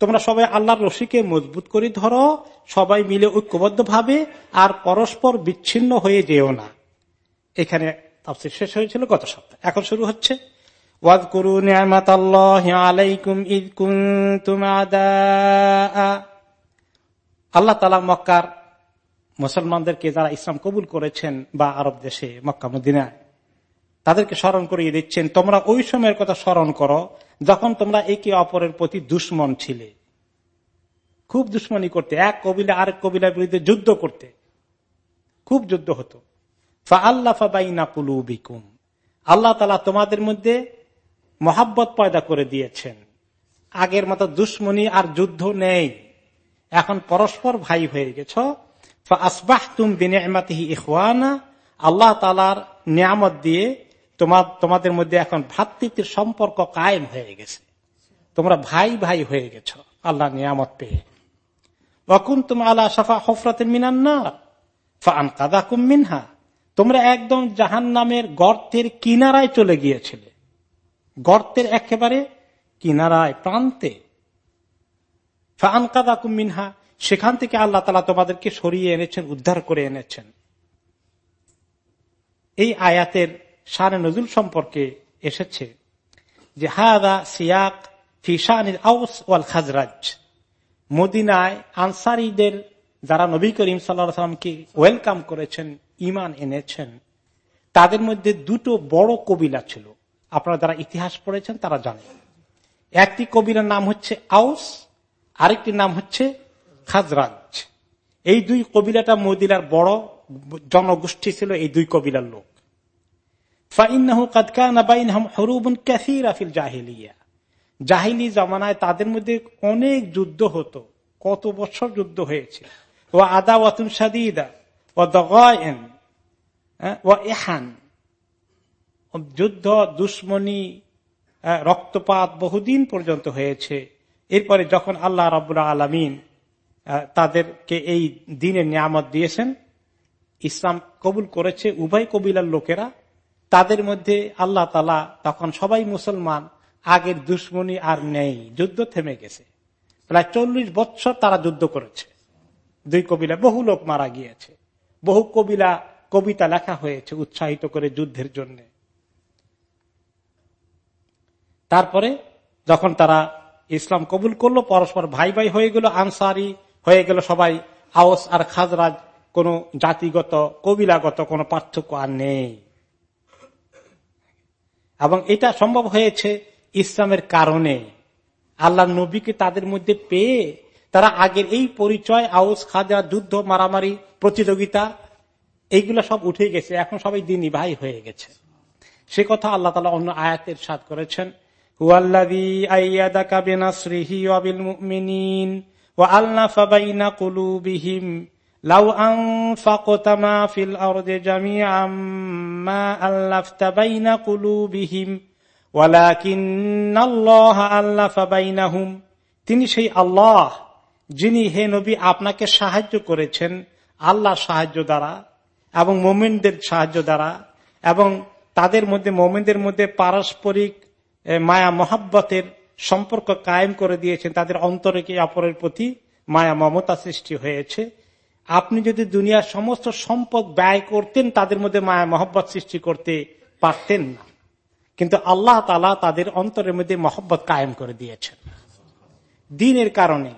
তোমরা সবাই আল্লাহর রশিকে মজবুত করে ধরো, সবাই মিলে ঐক্যবদ্ধ ভাবে আর পরস্পর বিচ্ছিন্ন হয়ে যেও না। এখানে শেষ হয়েছিল গত সপ্তাহ। এখন শুরু হচ্ছে। আল্লাহ তালা মক্কার মুসলমানদেরকে যারা ইসলাম কবুল করেছেন বা আরব দেশে মক্কা মদিনায় তাদেরকে স্মরণ করিয়ে দিচ্ছেন, তোমরা ওই সময়ের কথা স্মরণ করো যখন তোমরা একে অপরের প্রতি দুশ্মন ছিলে। খুব দুশ্মনী করতে, এক কবিলা আরেক কবিলার বিরুদ্ধে যুদ্ধ করতে। খুব যুদ্ধ হতো। আল্লাহ তালা তোমাদের মধ্যে মহাব্বত পয়দা করে দিয়েছেন। আগের মতো দুশ্মনী আর যুদ্ধ নেই। এখন পরস্পর ভাই হয়ে গেছ। আসবাহ তুম বিনিয়ামাতিহি ইহানা আল্লাহ তালার নিয়ামত দিয়ে তোমার তোমাদের মধ্যে এখন ভ্রাতৃত্বের সম্পর্ক কায়েম হয়ে গেছে। তোমরা ভাই ভাই হয়ে গেছ। আল্লাহ নিয়ামত পেয়ে। অকুন তুমি আল্লাহ সাফা হফরাতে মিনান্না ফান কাদা মিনহা। তোমরা একদম জাহান নামের গর্তের কিনারায় চলে গিয়েছিলে। গর্তের একেবারে কিনারায়, প্রান্তে। ফান কাদা মিনহা, সেখান থেকে আল্লাহ তালা তোমাদেরকে সরিয়ে এনেছেন, উদ্ধার করে এনেছেন। এই আয়াতের সারে নজুল সম্পর্কে এসেছে যে হাদা সিয়াক আউস ওয়াল খাজরাজ। মদিনায় আনসারিদের যারা নবী করিম সাল্লামকে ওয়েলকাম করেছেন ইমান এনেছেন, তাদের মধ্যে দুটো বড় কবিলা ছিল। আপনারা যারা ইতিহাস পড়েছেন তারা জানেন। একটি কবিরার নাম হচ্ছে আউস আরেকটি নাম হচ্ছে খাজরাজ। এই দুই কবিলাটা মদিনার বড় জনগোষ্ঠী ছিল, এই দুই কবিলার লোক। জাহিলি জমানায় তাদের মধ্যে অনেক যুদ্ধ হতো, কত বছর যুদ্ধ হয়েছে। ও আদা ওয়াতুন সাদিদা ও দগায়ন ও এহান যুদ্ধ, দুশ্মনী রক্তপাত বহুদিন পর্যন্ত হয়েছে। এরপরে যখন আল্লাহ রাবুল্লাহ আলমিন তাদেরকে এই দিনের নিয়ামত দিয়েছেন, ইসলাম কবুল করেছে উভয় কবিলার লোকেরা তাদের মধ্যে আল্লাহ তালা তখন সবাই মুসলমান, আগের দুশ্মনী আর নেই, যুদ্ধ থেমে গেছে। প্রায় চল্লিশ বছর তারা যুদ্ধ করেছে। দুই কবিলা, বহু লোক মারা গিয়েছে। বহু কবিলা, কবিতা লেখা হয়েছে উৎসাহিত করে যুদ্ধের জন্য। তারপরে যখন তারা ইসলাম কবুল করল, পরস্পর ভাই ভাই হয়ে গেল, আনসারি হয়ে গেল সবাই, আওস আর খাজরাজ, কোন জাতিগত, কবিলাগত কোন পার্থক্য আর নেই। এবং এটা সম্ভব হয়েছে ইসলামের কারণে। আল্লাহ নবীকে তাদের মধ্যে পেয়ে তারা আগের এই পরিচয়, আউস, খাজা, যুদ্ধ, মারামারি, প্রতিযোগিতা, এইগুলো সব উঠে গেছে। এখন সবাই দিনই ভাই হয়ে গেছে। সে কথা আল্লাহ তালা অন্য আয়াতের সাদ করেছেন। লাউ তিনি সেই আল্লাহ যিনি হে নবী আপনাকে সাহায্য করেছেন, আল্লাহ সাহায্য দ্বারা এবং মোমেনদের সাহায্য দ্বারা এবং তাদের মধ্যে, মোমেনদের মধ্যে পারস্পরিক মায়া মহাব্বতের সম্পর্ক কায়েম করে দিয়েছেন। তাদের অন্তরে কি অপরের প্রতি মায়া মমতা সৃষ্টি হয়েছে? আপনি যদি দুনিয়ার সমস্ত সম্পদ ব্যয় করতেন, তাদের মধ্যে মায়া মহব্বত সৃষ্টি করতে পারতেন না। কিন্তু আল্লাহ তালা তাদের অন্তরের মধ্যে মহব্বত কায়েম করে দিয়েছেন। দিনের কারণে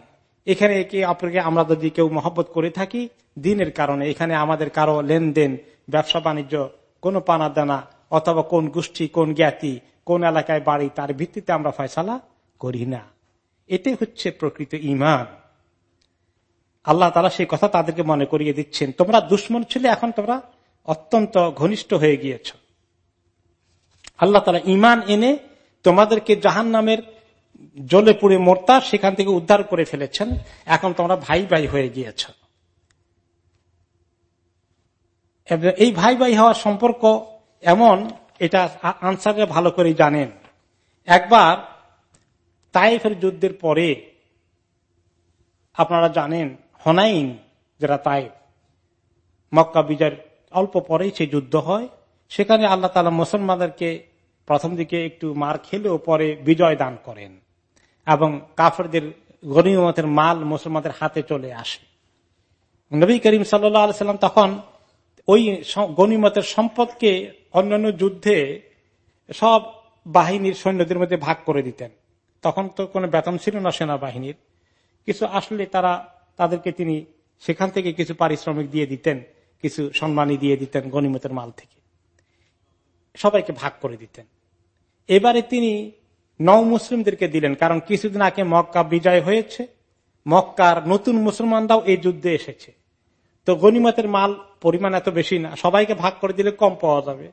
এখানে একে অপরকে আমরা যদি কেউ মহব্বত করে থাকি, দিনের কারণে এখানে আমাদের কারও লেনদেন, ব্যবসা বাণিজ্য, কোন পানা দানা অথবা কোন গোষ্ঠী, কোন জ্ঞাতি, কোন এলাকায় বাড়ি, তার ভিত্তিতে আমরা ফয়সালা করি না। এটাই হচ্ছে প্রকৃত ইমান আল্লাহ তালা সেই কথা তাদেরকে মনে করিয়ে দিচ্ছেন। তোমরা দুশ্মন ছিলে, এখন তোমরা অত্যন্ত ঘনিষ্ঠ হয়ে গিয়েছ। আল্লাহ তালা ইমান এনে তোমাদেরকে জাহান নামের জলে পুড়ে মোর্তা সেখান থেকে উদ্ধার করে ফেলেছেন। এখন তোমরা ভাই ভাই হয়ে গিয়েছ। এই ভাই ভাই হওয়ার সম্পর্ক এমন, এটা আনসারে ভালো করে জানেন। একবার তাইফের যুদ্ধের পরে আপনারা জানেন হনাইন যারা তাই মক্কা বিজয়ের অল্প পরেই সেই যুদ্ধ হয়। সেখানে আল্লাহ তালা মুসলমানদেরকে প্রথম দিকে একটু মার খেলেও পরে বিজয় দান করেন এবং কাফরদের গণিমতের মাল মুসলমানদের হাতে চলে আসে। নবী করিম সাল্লাম তখন ওই গণিমতের সম্পদকে অন্যান্য যুদ্ধে সব বাহিনীর সৈন্যদের মধ্যে ভাগ করে দিতেন। তখন তো কোনো বেতন ছিল না সেনাবাহিনীর। কিছু আসলে তারা তাদেরকে তিনি সেখান থেকে কিছু পারিশ্রমিক দিয়ে দিতেন, কিছু সম্মানী দিয়ে দিতেন গণিমতের মাল থেকে। সবাইকে ভাগ করে দিতেন। এবারে তিনি নৌ মুসলিমদেরকে দিলেন, কারণ কিছুদিন আগে মক্কা বিজয় হয়েছে। মক্কার নতুন মুসলমানরাও এই যুদ্ধে এসেছে। তো গনিমতের মাল পরিমাণ এত বেশি না, সবাইকে ভাগ করে দিলে কম পাওয়া যাবে।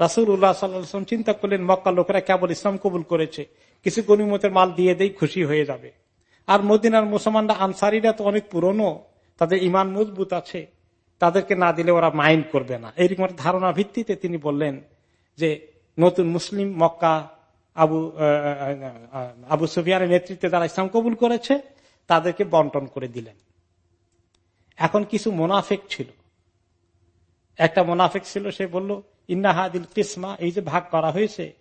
রাসুল উল্লাহ সাল্লাম চিন্তা করলেন মক্কা লোকেরা কেবল ইসলাম কবুল করেছে, কিছু গনিমতের মাল দিয়ে দেই খুশি হয়ে যাবে। আর মদিনার মুসলমানরা আনসারিরা তো অনেক পুরনো। তাদের ইমান মজবুত আছে। তাদেরকে না দিলে ওরা মাইন্ড করবে না। এরকম ধারণা ভিত্তিতে তিনি বললেন যে নতুন মুসলিম মক্কা আবু আবু সুফিয়ানের নেতৃত্বে যারা ইসলাম কবুল করেছে, তাদেরকে বন্টন করে দিলেন। এখন কিছু মোনাফেক ছিল। একটা মোনাফেক ছিল, সে বলল ইন্নাহাদিল কিসমা এই যে ভাগ করা হয়েছে।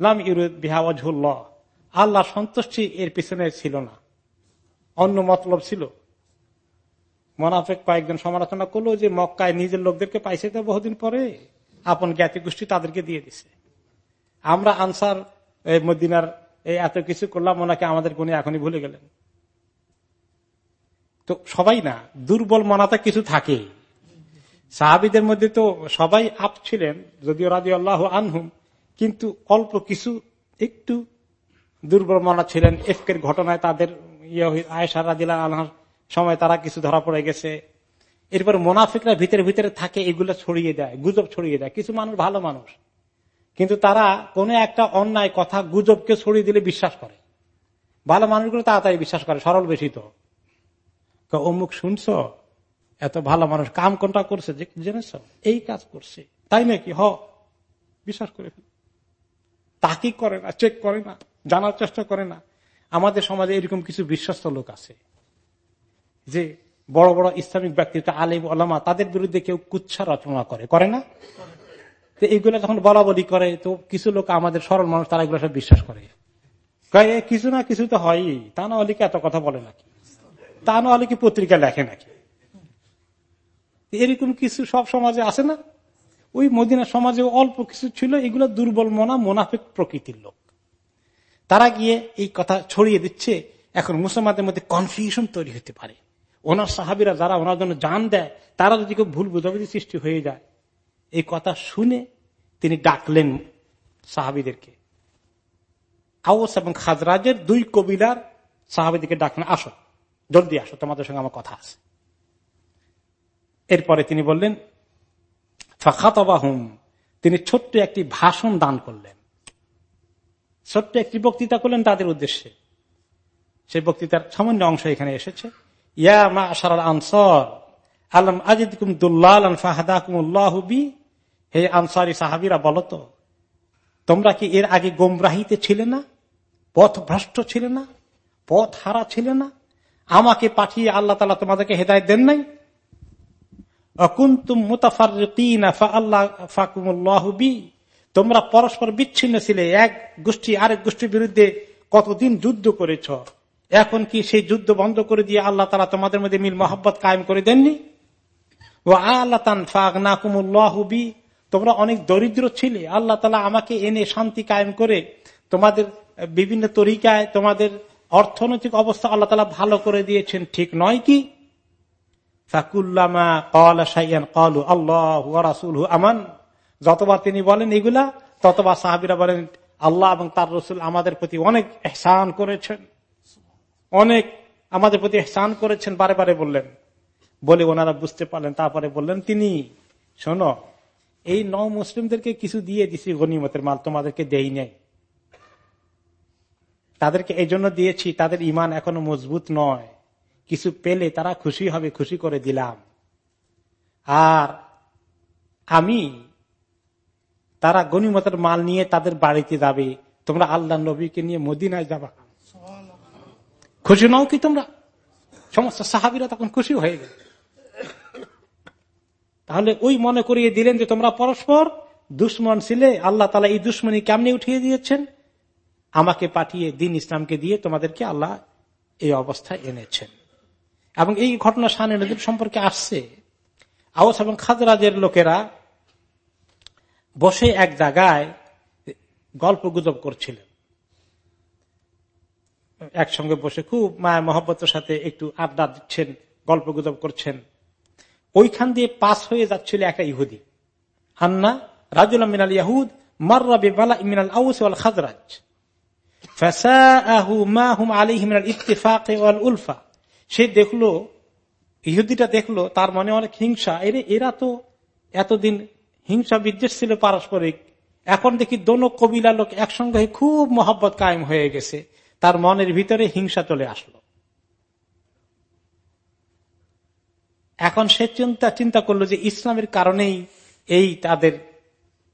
লাম ইউরুদ বিহাওয়াজুল্লাহ আল্লাহ সন্তুষ্টি এর পিছনে ছিল না। অন্য মতলব ছিল। মোনাফেক কয়েকজন সমালোচনা করল যে, মক্কায় নিজের লোকদেরকে পাইছে তো বহুদিন পরে, আপন জ্ঞাতি গোষ্ঠী তাদেরকে দিয়ে দিছে। আমরা আনসার মদিনার এত কিছু করলাম, ওনাকে আমাদের গুণে এখনই ভুলে গেলেন। তো সবাই না, দুর্বল মনাতে কিছু থাকে। সাহাবিদের মধ্যে তো সবাই আপ ছিলেন, যদিও রাজি আল্লাহ আনহুম, কিন্তু অল্প কিছু, একটু দুর্বল মনা ছিলেন। এফকের ঘটনায় তাদের ইয়ে আয়েশা রাজিলা আনহার সময় তারা কিছু ধরা পড়ে গেছে। এরপর মোনাফিকরা ভিতরে ভিতরে থাকে, এগুলো ছড়িয়ে দেয়, গুজব ছড়িয়ে দেয়। কিছু মানুষ ভালো মানুষ। কিন্তু তারা কোন একটা অন্যায় কথা গুজবকে ছড়িয়ে দিলে বিশ্বাস করে। ভালো মানুষগুলো তাড়াতাড়ি বিশ্বাস করে, সরল বেশি তো। অমুক শুনছ? এত ভালো মানুষ, কাম কোনটা করছে? জেনেছ? এই কাজ করছে। তাই নাকি? হ, বিশ্বাস করে তাকে করে না, চেক করে না। জানার চেষ্টা করে না। আমাদের সমাজে এরকম কিছু বিশ্বস্ত লোক আছে যে বড় বড় ইসলামিক ব্যক্তিত্ব আলিম আলামা তাদের বিরুদ্ধে কেউ কুচ্ছা রচনা করে। করে না? তো এইগুলো যখন বলা বলি করে, তো কিছু লোক আমাদের সরল মানুষ, তারা এগুলো সব বিশ্বাস করে। কিছু না কিছু তো হয়ই। তা না হলে কি এত কথা বলে নাকি? তা না হলে কি পত্রিকা লেখে নাকি? এরকম কিছু সব সমাজে আছে না? ওই মদিনা সমাজে অল্প কিছু ছিল, এগুলো দুর্বল মনা, মোনাফিক প্রকৃতির লোক। তারা গিয়ে এই কথা ছড়িয়ে দিচ্ছে। এখন মুসলমানদের মধ্যে কনফিউশন তৈরি হতে পারে। ওনার সাহাবিরা যারা ওনার জন্য জান দেয়, তারা যদি কেউ ভুল বুঝাবুঝি সৃষ্টি হয়ে যায়, এই কথা শুনে তিনি ডাকলেন সাহাবিদেরকে। আওস এবং খাজরাজের দুই কবিলার সাহাবিদিকে ডাকলেন, আসো, জলদি আসো, তোমাদের সঙ্গে আমার কথা আছে। এরপরে তিনি বললেন, ফাখাতবাহুম। তিনি ছোট্ট একটি ভাষণ দান করলেন। ছোট্ট একটি বক্তৃতা করলেন তাদের উদ্দেশ্যে। সেই বক্তৃতার সামান্য অংশ এখানে এসেছে। ইয়া মা আশার আনসর, আলম আজিদ কুমদুল্লাহ ফাহাদাকুমুল্লাহবি হে আনসারি সাহাবিরা বলতো তোমরা কি এর আগে গোমরাহিতে ছিলে না? পথ ভ্রষ্ট ছিলে না? পথ হারা ছিলে না? আমাকে পাঠিয়ে আল্লাহ তালা তোমাদেরকে হেদায়ত দেন নাই? তোমরা পরস্পর বিচ্ছিন্ন ছিলে, এক গোষ্ঠী আরেক গোষ্ঠীর বিরুদ্ধে কতদিন যুদ্ধ করেছ? এখন কি সেই যুদ্ধ বন্ধ করে দিয়ে আল্লাহ তালা তোমাদের মধ্যে মিল মোহাম্মত কায়েম করে দেননি? ও আল্লাহ ফাকুমুল্লাহবি তোমরা অনেক দরিদ্র ছিলে। আল্লাহ তালা আমাকে এনে শান্তি কায়েম করে তোমাদের বিভিন্ন তরিকায়, তোমাদের অর্থনৈতিক অবস্থা আল্লাহ তালা ভালো করে দিয়েছেন, ঠিক নয় কি? ফাকুল্লামা কলু আল্লাহ রাসুল আমান। যতবার তিনি বলেন এগুলা, ততবার সাহাবিরা বলেন, আল্লাহ এবং তার রসুল আমাদের প্রতি অনেক এহসান করেছেন। অনেক আমাদের প্রতি এহসান করেছেন, বারে বারে বললেন। বলে ওনারা বুঝতে পারলেন, তারপরে বললেন, তিনি, শোনো, এই ন মুসলিমদেরকে কিছু দিয়ে দিছি গনিমতের মাল, তোমাদেরকে দেই নাই। তাদেরকে এই জন্য দিয়েছি, তাদের ইমান এখনও মজবুত নয়। কিছু পেলে তারা খুশি হবে, খুশি করে দিলাম। আর আমি তারা গনিমতের মাল নিয়ে তাদের বাড়িতে যাবে। তোমরা আল্লাহ নবীকে নিয়ে মদিনায় যাবা। খুশি নাও কি তোমরা? সমস্ত সাহাবিরা তখন খুশি হয়ে গেল। তাহলে ওই মনে করিয়ে দিলেন যে তোমরা পরস্পর দুশ্মন ছিলে, আল্লাহ তালা এই দুশ্মনী কেমনি উঠিয়ে দিয়েছেন? আমাকে পাঠিয়ে দিন ইসলামকে দিয়ে তোমাদেরকে আল্লাহ এই অবস্থায় এনেছেন। এবং এই ঘটনা শানে নদীর সম্পর্কে আসছে। আওস এবং খাজরাজের লোকেরা বসে এক জায়গায় গল্প গুজব করছিলেন। একসঙ্গে বসে খুব মায়া মহব্বতের সাথে একটু আড্ডা দিচ্ছেন, গল্প গুজব করছেন। ওইখান দিয়ে পাস হয়ে যাচ্ছিল একটা ইহুদি। আন্না রাজুল মিনাল ইয়াহুদ মার্রাবি বালা মিনাল আউস ওয়াল খাজরাজ। উলফা। সে দেখল, ইহুদিটা দেখল, তার মনে অনেক হিংসা। এরা তো এতদিন হিংসা বিদ্বেষ ছিল পারস্পরিক। এখন দেখি দোনো কবিলা লোক একসঙ্গে খুব মহব্বত কায়েম হয়ে গেছে। তার মনের ভিতরে হিংসা চলে আসলো। এখন সে চিন্তা চিন্তা করল যে ইসলামের কারণেই এই তাদের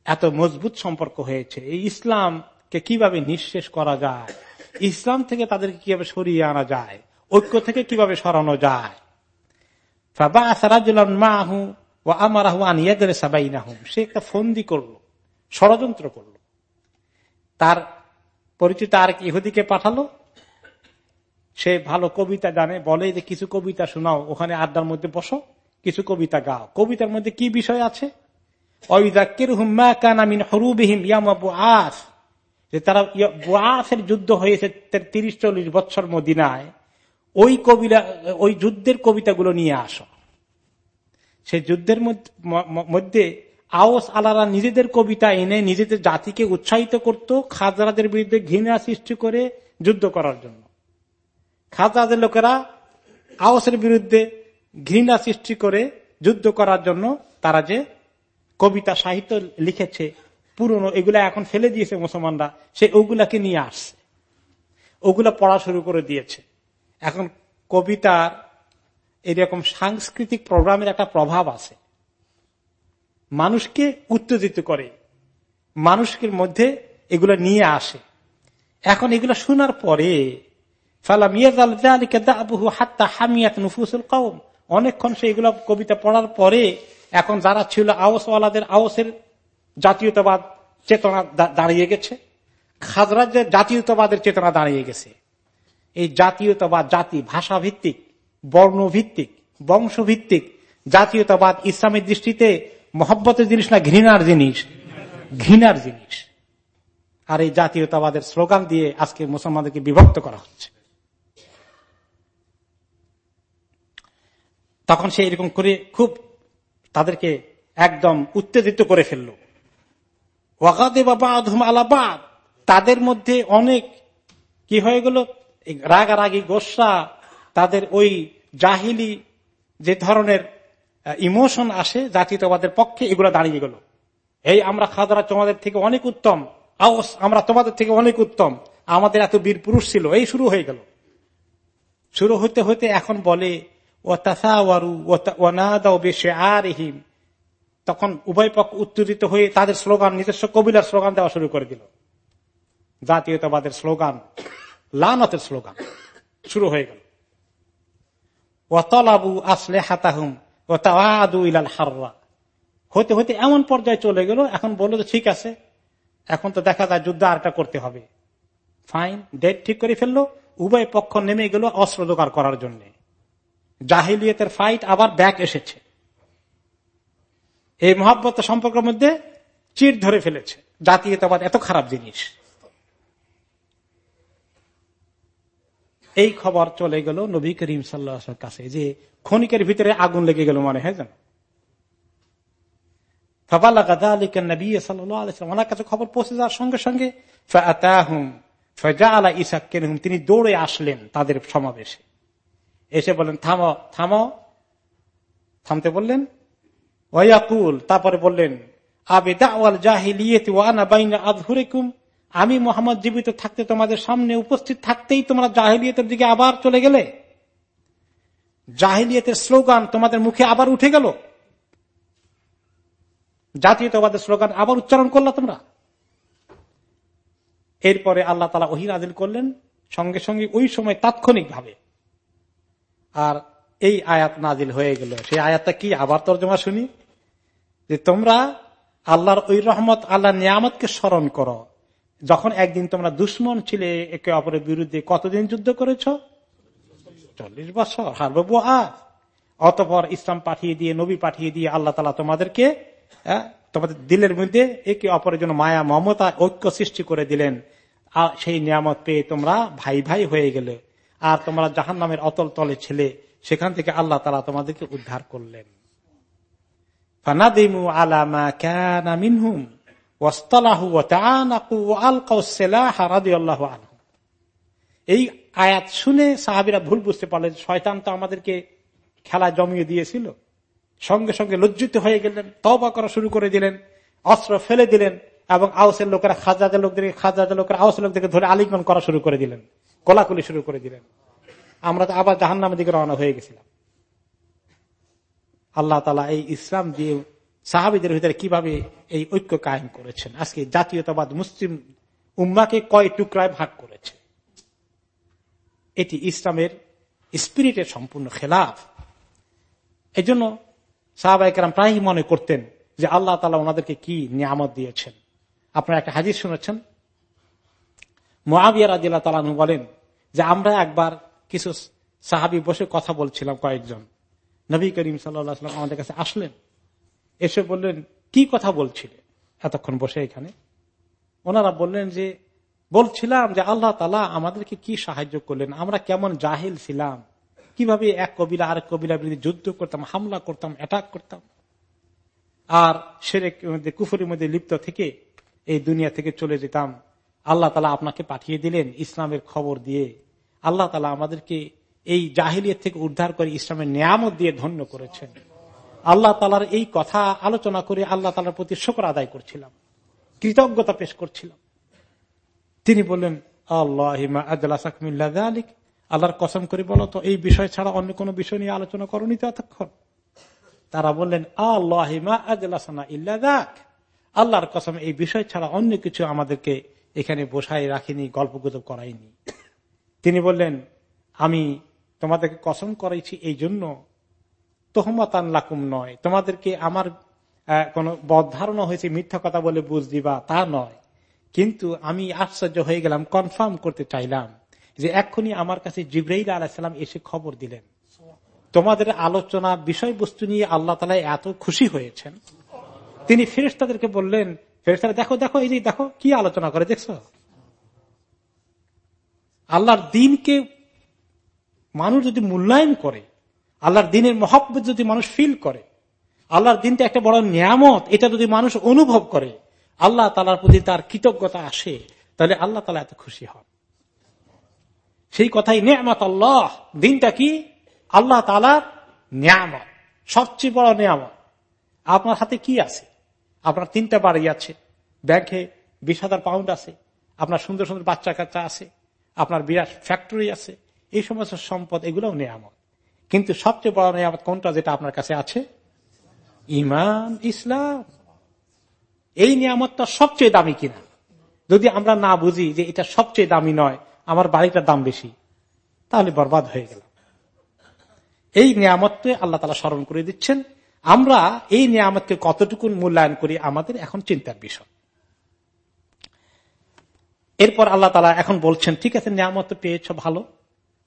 এত মজবুত সম্পর্ক হয়েছে। এই ইসলামকে কীভাবে নিঃশেষ করা যায়? ইসলাম থেকে তাদেরকে কীভাবে সরিয়ে আনা যায়? ঐক্য থেকে কীভাবে সরানো যায়? মাহু ও আমার সে একটা ফন্দি করল, ষড়যন্ত্র করল। তার পরিচিত আর ইহুদিকে পাঠালো। সে ভালো কবিতা জানে, বলে যে, কিছু কবিতা শোনাও, ওখানে আড্ডার মধ্যে বসো, কিছু কবিতা গাও। কবিতার মধ্যে কি বিষয় আছে? যে তারা যুদ্ধ হয়েছে তিরিশ চল্লিশ বছর মদিনায়। ওই কবিরা, ওই যুদ্ধের কবিতাগুলো নিয়ে আসো। সে যুদ্ধের মধ্যে আওস আলারা নিজেদের কবিতা এনে নিজেদের জাতিকে উৎসাহিত করত খাজরাদের বিরুদ্ধে ঘৃণা সৃষ্টি করে যুদ্ধ করার জন্য। খাজরাদের লোকেরা আওসের বিরুদ্ধে ঘৃণা সৃষ্টি করে যুদ্ধ করার জন্য তারা যে কবিতা সাহিত্য লিখেছে, পুরনো, এগুলা এখন ফেলে দিয়েছে মুসলমানরা, সে ওগুলাকে নিয়ে আসছে। ওগুলা পড়া শুরু করে দিয়েছে। এখন কবিতার এরকম সাংস্কৃতিক প্রোগ্রামের একটা প্রভাব আছে। মানুষকে উত্তেজিত করে, মানুষের মধ্যে এগুলো নিয়ে আসে। এখন এগুলো শোনার পরে অনেকক্ষণ সে এগুলো কবিতা পড়ার পরে, এখন যারা ছিল আওসওয়ালাদের আওসের জাতীয়তাবাদ চেতনা দাঁড়িয়ে গেছে। খাজরাজের জাতীয়তাবাদের চেতনা দাঁড়িয়ে গেছে। এই জাতীয়তাবাদ, জাতি ভাষা ভিত্তিক বর্ণভিত্তিক, বংশভিত্তিক, জাতীয়তাবাদ, ইসলামের দৃষ্টিতে মহব্বতের জিনিস না, ঘৃণার জিনিস? ঘৃণার জিনিস। আর এই জাতীয়তাবাদের স্লোগান দিয়ে আজকে মুসলমানদেরকে বিভক্ত করা হচ্ছে। তখন সে এরকম করে খুব তাদেরকে একদম উত্তেজিত করে ফেলল। ওয়াগাদে বাবা আধুম আলাবাদ তাদের মধ্যে অনেক কি হয়ে গেল? রাগারাগি, গোসা, তাদের ওই জাহিলি যে ধরনের ইমোশন আসে জাতীয়তাবাদের পক্ষে, এগুলো দাঁড়িয়ে গেল। এই আমরা খাদরা তোমাদের থেকে অনেক উত্তম, আওস আমরা তোমাদের থেকে অনেক উত্তম, আমাদের এত বীর পুরুষ ছিল, এই শুরু হয়ে গেল। শুরু হতে হতে এখন বলে ও তাসাওয়ারু ও বেশে আর তখন উভয় পক্ষ উত্তেজিত হয়ে তাদের স্লোগান, নিজস্ব কবিলার স্লোগান দেওয়া শুরু করে দিল। জাতীয়তাবাদের স্লোগান, লানতের স্লোগান, শুরু হয়ে গেল। ওতলাবু আসলে হাতাহুম ও ইলাল হতে হতে এমন পর্যায়ে চলে গেল, এখন বলল ঠিক আছে, এখন তো দেখা যায় যুদ্ধ আরেকটা করতে হবে। ফাইন, ডেট ঠিক করে ফেলল, উভয় পক্ষ নেমে গেল অস্ত্র জোগাড় করার জন্য। জাহিলিয়তের ফাইট আবার ব্যাক এসেছে। এই মহাব্বত সম্পর্কের মধ্যে চির ধরে ফেলেছে। জাতীয়তাবাদ এত খারাপ জিনিস। এই খবর চলে গেল নবী করিম সাল্লা কাছে যে খনিকের ভিতরে আগুন লেগে গেল মানে হ্যাঁ যেন ওনার কাছে খবর পৌঁছে যাওয়ার সঙ্গে সঙ্গে তিনি দৌড়ে আসলেন তাদের সমাবেশে। এসে বললেন, থামো থামো। থামতে বললেন ওয়াকুল তারপরে বললেন আবে দাওয়াল জাহিলিয়ত ওয়ানা বাইনা আজহুরিকুম আমি মোহাম্মদ জীবিত থাকতে তোমাদের সামনে উপস্থিত থাকতেই তোমরা জাহিলিয়তের দিকে আবার চলে গেলে। জাহিলিয়তের স্লোগান তোমাদের মুখে আবার উঠে গেল। জাতীয়তাবাদের স্লোগান আবার উচ্চারণ করল তোমরা। এরপরে আল্লাহ তালা ওহির আদিল করলেন সঙ্গে সঙ্গে ওই সময় তাৎক্ষণিক ভাবে আর এই আয়াত নাজিল হয়ে গেল। সেই আয়াতটা কি আবার তর্জমা শুনি? যে তোমরা আল্লাহর ওই রহমত আল্লাহ নিয়ামতকে স্মরণ করো। যখন একদিন তোমরা দুশ্মন ছিলে একে অপরের বিরুদ্ধে কতদিন যুদ্ধ করেছ? চল্লিশ বছর হারবু আজ। অতপর ইসলাম পাঠিয়ে দিয়ে, নবী পাঠিয়ে দিয়ে আল্লাহ তালা তোমাদেরকে তোমাদের দিলের মধ্যে একে অপরের জন্য মায়া, মমতা, ঐক্য সৃষ্টি করে দিলেন। আর সেই নিয়ামত পেয়ে তোমরা ভাই ভাই হয়ে গেলে। আর তোমরা জাহান নামের অতল তলে ছেলে, সেখান থেকে আল্লাহ তালা তোমাদেরকে উদ্ধার করলেন। ফানাদিমু আলামা কানা মিনহুম। এই আয়াত শুনে সাহাবিরা ভুল বুঝতে পারলেন, শয়তান তো আমাদেরকে খেলা জমিয়ে দিয়েছিল। সঙ্গে সঙ্গে লজ্জিত হয়ে গেলেন তবা করা শুরু করে দিলেন, অস্ত্র ফেলে দিলেন এবং আউসের লোকেরা খাজাদের লোকদেরকে খাজাদের লোকেরা আউসের লোকদেরকে ধরে আলিঙ্গন করা শুরু করে দিলেন, কোলাকুলি শুরু করে দিলেন। আমরা তো আবার জাহান নামের দিকে রওনা হয়ে গেছিলাম। আল্লাহ তালা এই ইসলাম দিয়ে সাহাবিদের ভিতরে কীভাবে এই ঐক্য কায়েম করেছেন? আজকে জাতীয়তাবাদ মুসলিম উম্মাকে কয় টুকরায় ভাগ করেছে? এটি ইসলামের স্পিরিটের সম্পূর্ণ খেলাফ। এই জন্য সাহাবাইকার প্রায়ই মনে করতেন যে আল্লাহ তালা ওনাদেরকে কি নিয়ামত দিয়েছেন। আপনারা একটা হাজির শুনেছেন? মহাবিয়া রাজিল্লা তালানু বলেন যে আমরা একবার কিছু সাহাবি বসে কথা বলছিলাম কয়েকজন। নবী করিম সাল্লাম আমাদের কাছে আসলেন। এসে বললেন, কি কথা বলছিলেন এতক্ষণ বসে এখানে। ওনারা বললেন যে, বলছিলাম যে আল্লাহ তালা আমাদেরকে কি সাহায্য করলেন? আমরা কেমন জাহিল ছিলাম? কীভাবে এক কবিলা আরেক কবিলার বিরুদ্ধে যুদ্ধ করতাম, হামলা করতাম অ্যাটাক করতাম? আর সেরে মধ্যে, কুফুরের মধ্যে লিপ্ত থেকে এই দুনিয়া থেকে চলে যেতাম। আল্লাহ তালা আপনাকে পাঠিয়ে দিলেন ইসলামের খবর দিয়ে। আল্লাহ তালা আমাদেরকে এই জাহিলিয়ত থেকে উদ্ধার করে ইসলামের নিয়ামত দিয়ে ধন্য করেছেন। আল্লাহ তালার এই কথা আলোচনা করে আল্লাহ তালার প্রতি শকর আদায় করছিলাম। কৃতজ্ঞতা পেশ করছিলাম। তিনি বললেন আল্লাহ আলিক আল্লাহর কসম করে বলো তো, এই বিষয় ছাড়া অন্য কোন বিষয় নিয়ে আলোচনা করনি তো এতক্ষণ। তারা বললেন, আল্লাহিমা আজলাসানা ইল্লাদাক আল্লাহর কসম, এই বিষয় ছাড়া অন্য কিছু আমাদেরকে এখানে বসায় রাখিনি গল্প গুজব করাইনি তিনি বললেন, আমি তোমাদেরকে কসম করাইছি এই জন্য তোহমাতান লাকুম নয়। তোমাদেরকে আমার কোন বধারণা হয়েছে, মিথ্যা কথা বলে বুঝ দিবা তা নয়। কিন্তু আমি আশ্চর্য হয়ে গেলাম, কনফার্ম করতে চাইলাম যে এক্ষুনি আমার কাছে জিব্রাইল আলাহিসাম এসে খবর দিলেন। তোমাদের আলোচনা বিষয়বস্তু নিয়ে আল্লাহ তালা এত খুশি হয়েছেন। তিনি ফেরেস্তাদেরকে বললেন ফেরেস্তারা দেখো দেখো, এই যে দেখো, কি আলোচনা করে, দেখছ? আল্লাহর দিনকে মানুষ যদি মূল্যায়ন করে আল্লাহর দিনের মহব্বত যদি মানুষ ফিল করে, আল্লাহর দিনটা একটা বড় নিয়ামত, এটা যদি মানুষ অনুভব করে, আল্লাহ তালার প্রতি তার কৃতজ্ঞতা আসে, তাহলে আল্লাহ তালা এত খুশি হন। সেই কথাই নিয়ামত আল্লাহ। দিনটা কি? আল্লাহ তালার নিয়ামত। সবচেয়ে বড় নিয়ামত। আপনার হাতে কি আছে? আপনার তিনটা বাড়ি আছে। ব্যাংকে বিশ হাজার পাউন্ড আছে। আপনার সুন্দর সুন্দর বাচ্চা কাচ্চা আছে। আপনার বিরাট ফ্যাক্টরি আছে। এই সমস্ত সম্পদ, এগুলোও নিয়ামত। কিন্তু সবচেয়ে বড় নিয়ামত কোনটা যেটা আপনার কাছে আছে? ইমান, ইসলাম। এই নিয়ামতটা সবচেয়ে দামি কিনা? যদি আমরা না বুঝি যে এটা সবচেয়ে দামি নয়, আমার বাড়িটার দাম বেশি, তাহলে বরবাদ হয়ে গেল। এই নিয়ামতকে আল্লাহ তালা স্মরণ করে দিচ্ছেন। আমরা এই নিয়ামতকে কতটুকু মূল্যায়ন করি আমাদের এখন চিন্তার বিষয়। এরপর আল্লাহ তালা এখন বলছেন, ঠিক আছে, নিয়ামত পেয়েছ, ভালো।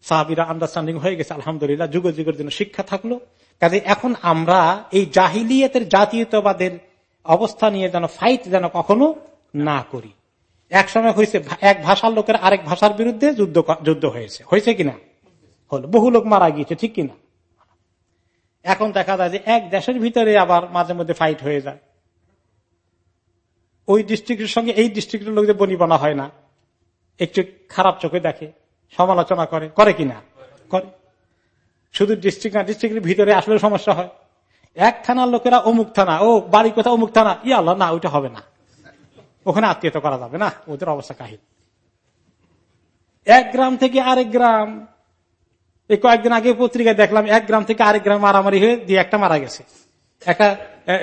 সাহাবিরা আন্ডারস্ট্যান্ডিং হয়ে গেছে, আলহামদুলিল্লাহ যুগ যুগের জন্য শিক্ষা থাকল। কাজে এখন আমরা এই জাহিলিয়তের জাতীয়তাবাদের অবস্থা নিয়ে যেন ফাইট যেন কখনো না করি। এক সময় হয়েছে এক ভাষার লোকের আরেক ভাষার বিরুদ্ধে যুদ্ধ যুদ্ধ হয়েছে। হয়েছে কিনা? হল। বহু লোক মারা গিয়েছে, ঠিক কিনা? এখন দেখা যায় যে এক দেশের ভিতরে আবার মাঝে মধ্যে ফাইট হয়ে যায়। ওই ডিস্ট্রিক্টের সঙ্গে এই ডিস্ট্রিক্টের লোকদের বনি বনা হয় না। একটু খারাপ চোখে দেখে। সমালোচনা করে করে কিনা? করে। শুধু ডিস্ট্রিক্ট না ডিস্ট্রিক্টের ভিতরে আসলে সমস্যা হয়। এক থানার লোকেরা অমুক থানা, ও বাড়ি কোথাও অমুক থানা ই আল্লাহ, না, ওইটা হবে না। ওখানে আত্মীয়তা করা যাবে না, ওদের অবস্থা কাহিল। এক গ্রাম থেকে আরেক গ্রাম, এই কয়েকদিন আগে পত্রিকায় দেখলাম, এক গ্রাম থেকে আরেক গ্রাম মারামারি হয়ে দিয়ে একটা মারা গেছে। একটা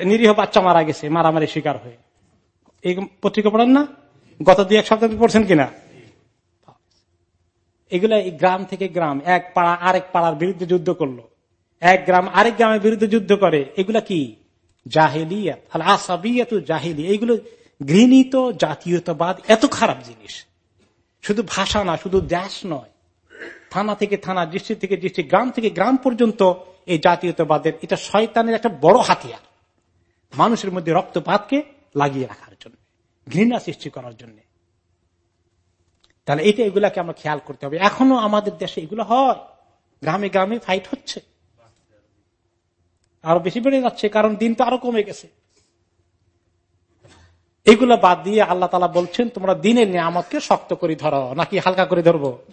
নিরীহ বাচ্চা মারা গেছে মারামারি শিকার হয়ে। এই পত্রিকা পড়েন না? গত দুই এক সপ্তাহ পড়ছেন কিনা? এগুলা গ্রাম থেকে গ্রাম, এক পাড়া আরেক পাড়ার বিরুদ্ধে যুদ্ধ করল। এক গ্রাম আরেক গ্রামের বিরুদ্ধে যুদ্ধ করে। এগুলা কি? জাহেলি। এইগুলো ঘৃণিত, জাতীয়তাবাদ, এত খারাপ জিনিস। শুধু ভাষা না, শুধু দেশ নয়। থানা থেকে থানা, ডিস্ট্রিক্ট থেকে গ্রাম থেকে গ্রাম পর্যন্ত এই জাতীয়তাবাদের, এটা শয়তানের একটা বড় হাতিয়ার। মানুষের মধ্যে রক্তপাতকে লাগিয়ে রাখার জন্য, ঘৃণা সৃষ্টি করার জন্য। তাহলে এটা এগুলাকে আমরা খেয়াল করতে হবে। এখনও আমাদের দেশে এগুলো হয়। গ্রামে গ্রামে ফাইট হচ্ছে। আরও বেশি বেড়ে যাচ্ছে কারণ দিন তো আরও কমে গেছে। এগুলো বাদ দিয়ে আল্লাহ তালা বলছেন তোমরা দিনের নিয়ামতকে শক্ত করে ধরো নাকি হালকা করে ধরবো?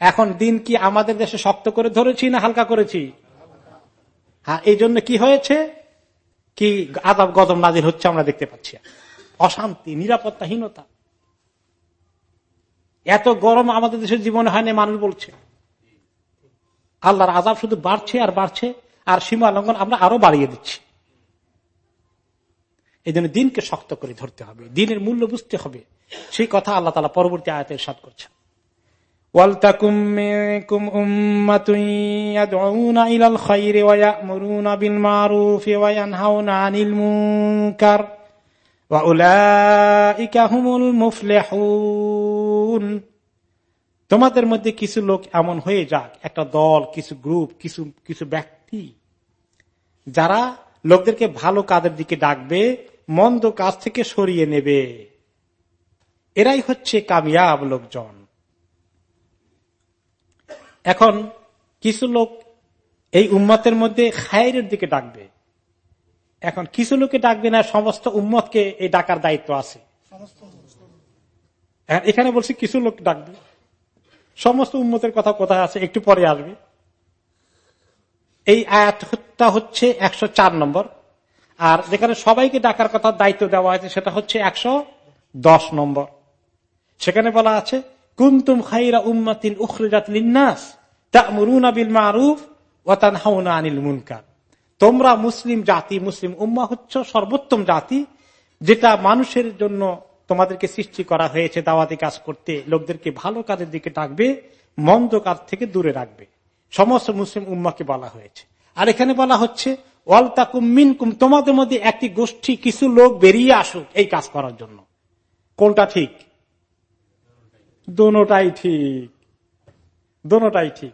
এখন দিন কি আমাদের দেশে শক্ত করে ধরেছি না হালকা করেছি? হ্যাঁ এই জন্য কি হয়েছে? কি আদাব গদম নাজির হচ্ছে আমরা দেখতে পাচ্ছি। অশান্তি নিরাপত্তাহীনতা। এত গরম আমাদের দেশের জীবনে হয়নি, মানুষ বলছে। আল্লাহর আজাব শুধু বাড়ছে আর বাড়ছে, আর সীমা লঙ্ঘন আমরা আরও বাড়িয়ে দিচ্ছি। এই জন্য দিনকে শক্ত করে ধরতে হবে, দিনের মূল্য বুঝতে হবে। সেই কথা আল্লাহ তালা পরবর্তী আয়াতের সাদ করছেন। তোমাদের মধ্যে কিছু লোক এমন হয়ে যাক, একটা দল, কিছু গ্রুপ, কিছু কিছু ব্যক্তি, যারা লোকদেরকে ভালো কাজের দিকে ডাকবে, মন্দ কাজ থেকে সরিয়ে নেবে। এরাই হচ্ছে কামিয়াব লোকজন। এখন কিছু লোক এই উম্মতের মধ্যে খায়ের দিকে ডাকবে। এখন কিছু লোকে ডাকবে না, সমস্ত উম্মতকে এই ডাকার দায়িত্ব আছে। এখানে বলছি কিছু লোক ডাকবে। সমস্ত উন্মতের কথা কোথায় আছে একটু পরে আসবে। এই আয়াতটা হচ্ছে একশো চার নম্বর। আর যেখানে সবাইকে ডাকার কথা দায়িত্ব দেওয়া হয়েছে, সেটা হচ্ছে একশো দশ নম্বর। সেখানে বলা আছে, কুন্তুম খাইরা উম্মাতিন উখরিজাত লিন্নাস, তা'মুরুনা বিল মারুফ ওয়া তানহাউনা আনিল মুনকার। তোমরা মুসলিম জাতি, মুসলিম উম্মা হচ্ছে সর্বোত্তম জাতি, যেটা মানুষের জন্য তোমাদেরকে সৃষ্টি করা হয়েছে, দাওয়াতি কাজ করতে। লোকদেরকে ভালো কাজের দিকে ডাকবে, মন্দ কাজ থেকে দূরে রাখবে। সমস্ত মুসলিম উম্মাকে বলা হয়েছে। আর এখানে বলা হচ্ছে, ওয়ালতাকুম মিনকুম, তোমাদের মধ্যে একটি গোষ্ঠী, কিছু লোক বেরিয়ে আসুক এই কাজ করার জন্য। কোনটা ঠিক? দোনোটাই ঠিক। দোনোটাই ঠিক।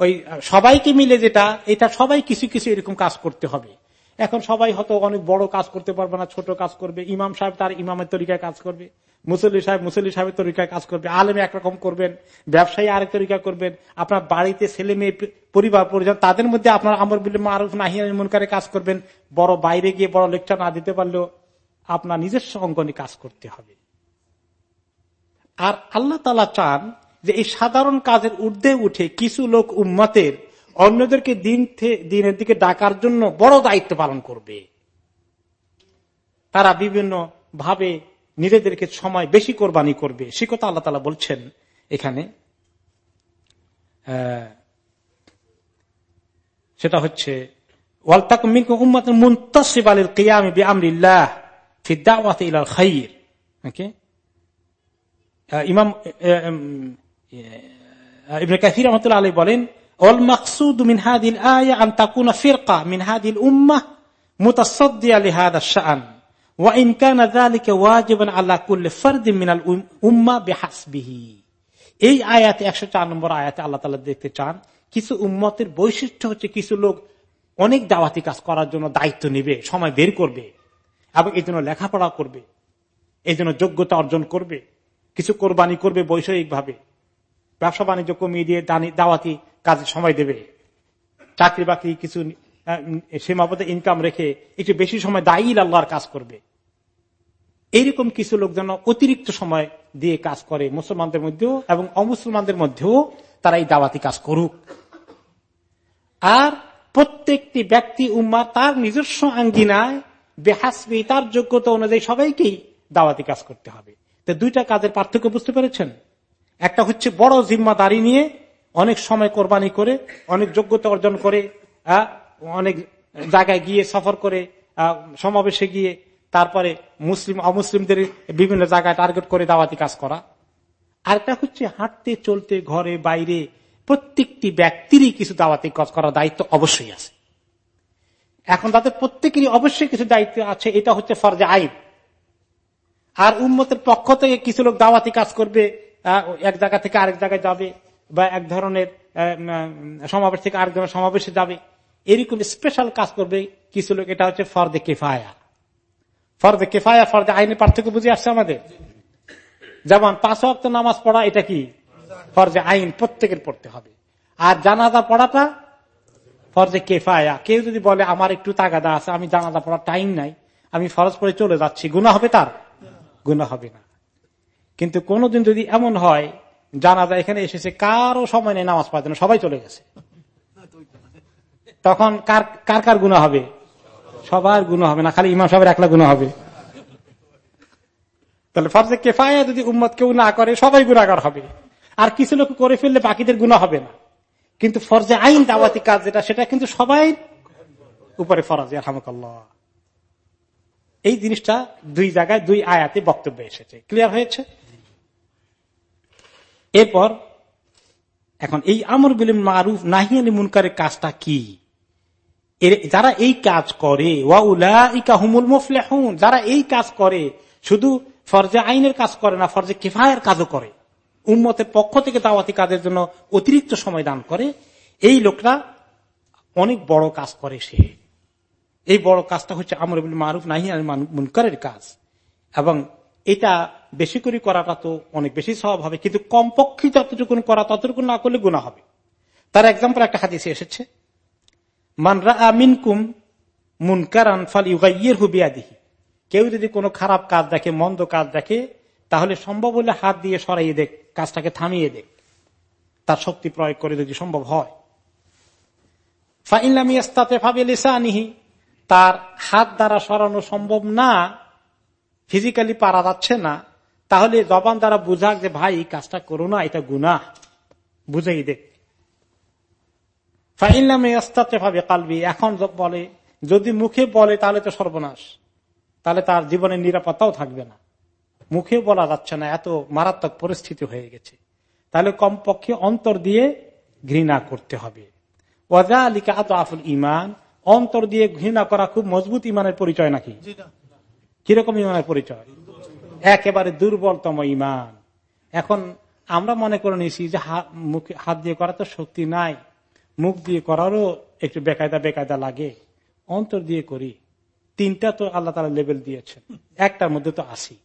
ওই সবাইকে মিলে যেটা, এটা সবাই কিছু কিছু এরকম কাজ করতে হবে। এখন সবাই হয়তো অনেক বড় কাজ করতে পারবে না, ছোট কাজ করবে, ইমাম সাহেব তার ইমামের তরিকায় কাজ করবে, মুসল্লি সাহেব মুসল্লি সাহেবের তরিকায় কাজ করবে, আলেমে একরকম করবেন, ব্যবসায়ী আরেক তরিকা করবেন, আপনার বাড়িতে ছেলে মেয়ে, পরিবার, পরিজন, তাদের মধ্যে আপনার আমর বিল মারুফ নাহিয়ার কাজ করবেন, বড় বাইরে গিয়ে বড় লেকচার না দিতে পারলেও আপনার নিজস্ব অঙ্গনে কাজ করতে হবে। আর আল্লাহ তালা চান যে এই সাধারণ কাজের ঊর্ধ্বে উঠে কিছু লোক উম্মতের অন্যদেরকে দিন দিনের দিকে ডাকার জন্য বড় দায়িত্ব পালন করবে। তারা বিভিন্ন ভাবে নিজেদেরকে সময় বেশি কোরবানি করবে। সে কথা আল্লাহ তালা বলছেন এখানে। সেটা হচ্ছে ইমাম ইবনে কাসির রহমতুল্লাহ আলী বলেন والمقصود من هذه الآية أن تكون فرقة من هذه الأمة متصدية لهذا الشأن وإن كان ذلك واجبا على كل فرد من الأمة بحسبه এই আয়াতে একশো চার নম্বর আয়াতে আল্লাহ তালা দেখতে চান কিছু উম্মতের বৈশিষ্ট্য হচ্ছে কিছু লোক অনেক দাওয়াতি কাজ করার জন্য দায়িত্ব নেবে সময় বের করবে এবং এই জন্য লেখাপড়া করবে এই জন্য যোগ্যতা অর্জন করবে কিছু কোরবানি করবে বৈষয়িক ভাবে ব্যবসা বাণিজ্য কমিয়ে দিয়ে দাওয়াতি কাজে সময় দেবে। চাকরি বাকরি কিছু সীমাবদ্ধ ইনকাম রেখে একটু বেশি সময় দায়ী আল্লাহর কাজ করবে। এইরকম কিছু লোক যেন অতিরিক্ত সময় দিয়ে কাজ করে মুসলমানদের মধ্যেও এবং অমুসলমানদের মধ্যেও তারা এই দাওয়াতি কাজ করুক। আর প্রত্যেকটি ব্যক্তি, উম্মা তার নিজস্ব আঙ্গিনায়, বেহাসবি তার যোগ্যতা অনুযায়ী সবাইকেই দাওয়াতি কাজ করতে হবে। তো দুইটা কাজের পার্থক্য বুঝতে পেরেছেন? একটা হচ্ছে বড় জিম্মাদারি নিয়ে অনেক সময় কোরবানি করে, অনেক যোগ্যতা অর্জন করে অনেক জায়গায় গিয়ে সফর করে সমাবেশে গিয়ে তারপরে মুসলিম, অমুসলিমদের বিভিন্ন জায়গায় টার্গেট করে দাওয়াতি কাজ করা। আরেকটা হচ্ছে হাঁটতে, চলতে, ঘরে, বাইরে প্রত্যেকটি ব্যক্তিরই কিছু দাওয়াতি কাজ করার দায়িত্ব অবশ্যই আছে। এখন তাদের প্রত্যেকেরই অবশ্যই কিছু দায়িত্ব আছে, এটা হচ্ছে ফরজে আইন। আর উন্মতের পক্ষ থেকে কিছু লোক দাওয়াতি কাজ করবে এক জায়গা থেকে আরেক জায়গায় যাবে বা এক ধরনের সমাবেশ থেকে আরেক ধরনের সমাবেশে যাবে। এরকম স্পেশাল কাজ করবে কিছু লোক। এটা হচ্ছে ফরদে কেফায়া ফরদে কেফায়া ফরদে আইনের পার্থক্য বুঝে আসছে আমাদের? যেমন পাঁচ অক্ট নামাজ পড়া, এটা কি? ফরজে আইন প্রত্যেকের পড়তে হবে। আর জানাজা পড়াটা ফরজে কেফায়া কেউ যদি বলে, আমার একটু তাগাদা আছে, আমি জানাজা পড়ার টাইম নাই, আমি ফরজ পড়ে চলে যাচ্ছি। গুণা হবে তার? গুণা হবে না। কিন্তু কোনদিন যদি এমন হয়, জানাজা এখানে এসেছে, কারও সময় নেই নামাজ পড়ার জন্য, সবাই চলে গেছে। তখন কার কার কার গুণা হবে? সবার গুণা হবে না, খালি ইমাম সাহেবের একলা গুণা হবে। তাহলে ফরজে কেফায়া যদি উম্মত কেউ না করে, সবাই গুণাগার হবে। আর কিছু লোক করে ফেললে বাকিদের গুণা হবে না। কিন্তু ফরজে আইন দাওয়াতি কাজ যেটা, সেটা কিন্তু সবাই উপরে ফরজ এই জিনিসটা দুই জায়গায়, দুই আয়াতে বক্তব্য এসেছে। ক্লিয়ার হয়েছে? এরপর, এখন এই আমর বিলিম মারুফ নাহিয়ানি মুনকারের কাজটা কি? যারা এই কাজ করে যারা এই কাজ করে, শুধু ফরজে আইনের কাজ করে না, ফরজে কিফায়ের কাজও করে। উন্মতের পক্ষ থেকে দাওয়াতি কাজের জন্য অতিরিক্ত সময় দান করে। এই লোকরা অনেক বড় কাজ করে সে। এই বড় কাজটা হচ্ছে আমর মারুফ নাহি মুনকারের কাজ। এবং এটা বেশি করে করাটা তো অনেক বেশি স্বভাব হবে, কিন্তু কমপক্ষে যতটুকু করা ততটুকু না করলে গুণা হবে। তার এক্সাম্পল একটা হাদিসে এসেছে মানরা আমিনকুম মুনকারান ফল ইউগাইয়ের হুবিয়াদিহি কেউ যদি কোনো খারাপ কাজ দেখে, মন্দ কাজ দেখে, তাহলে সম্ভব হলে হাত দিয়ে সরাইয়ে দেখ, কাজটাকে থামিয়ে দেখ। তার শক্তি প্রয়োগ করে যদি সম্ভব হয়। তার হাত দ্বারা সরানো সম্ভব না ফিজিক্যালি পারা যাচ্ছে না, তাহলে জবান দ্বারা বুঝাক যে ভাই এই কাজটা করো না, এটা গুনা বুঝাই দেখ ফাইনলামে কালবি এখন বলে, যদি মুখে বলে তাহলে তো সর্বনাশ। তাহলে তার জীবনের নিরাপত্তাও থাকবে না। মুখে বলা যাচ্ছে না, এত মারাত্মক পরিস্থিতি হয়ে গেছে। তাহলে কমপক্ষে অন্তর দিয়ে ঘৃণা করতে হবে। ওয়াজা আলিকা আত আফুল ইমান অন্তর দিয়ে ঘৃণা করা খুব মজবুত ইমানের পরিচয় নাকি? কীরকম ইমানের পরিচয়? একেবারে দুর্বলতম ইমান। এখন আমরা মনে করে নিয়েছি যে হাত দিয়ে করা তো শক্তি নাই। মুখ দিয়ে করারও একটু বেকায়দা বেকায়দা লাগে। অন্তর দিয়ে করি। তিনটা তো আল্লাহ তালা লেভেল দিয়েছেন। একটার মধ্যে তো আসি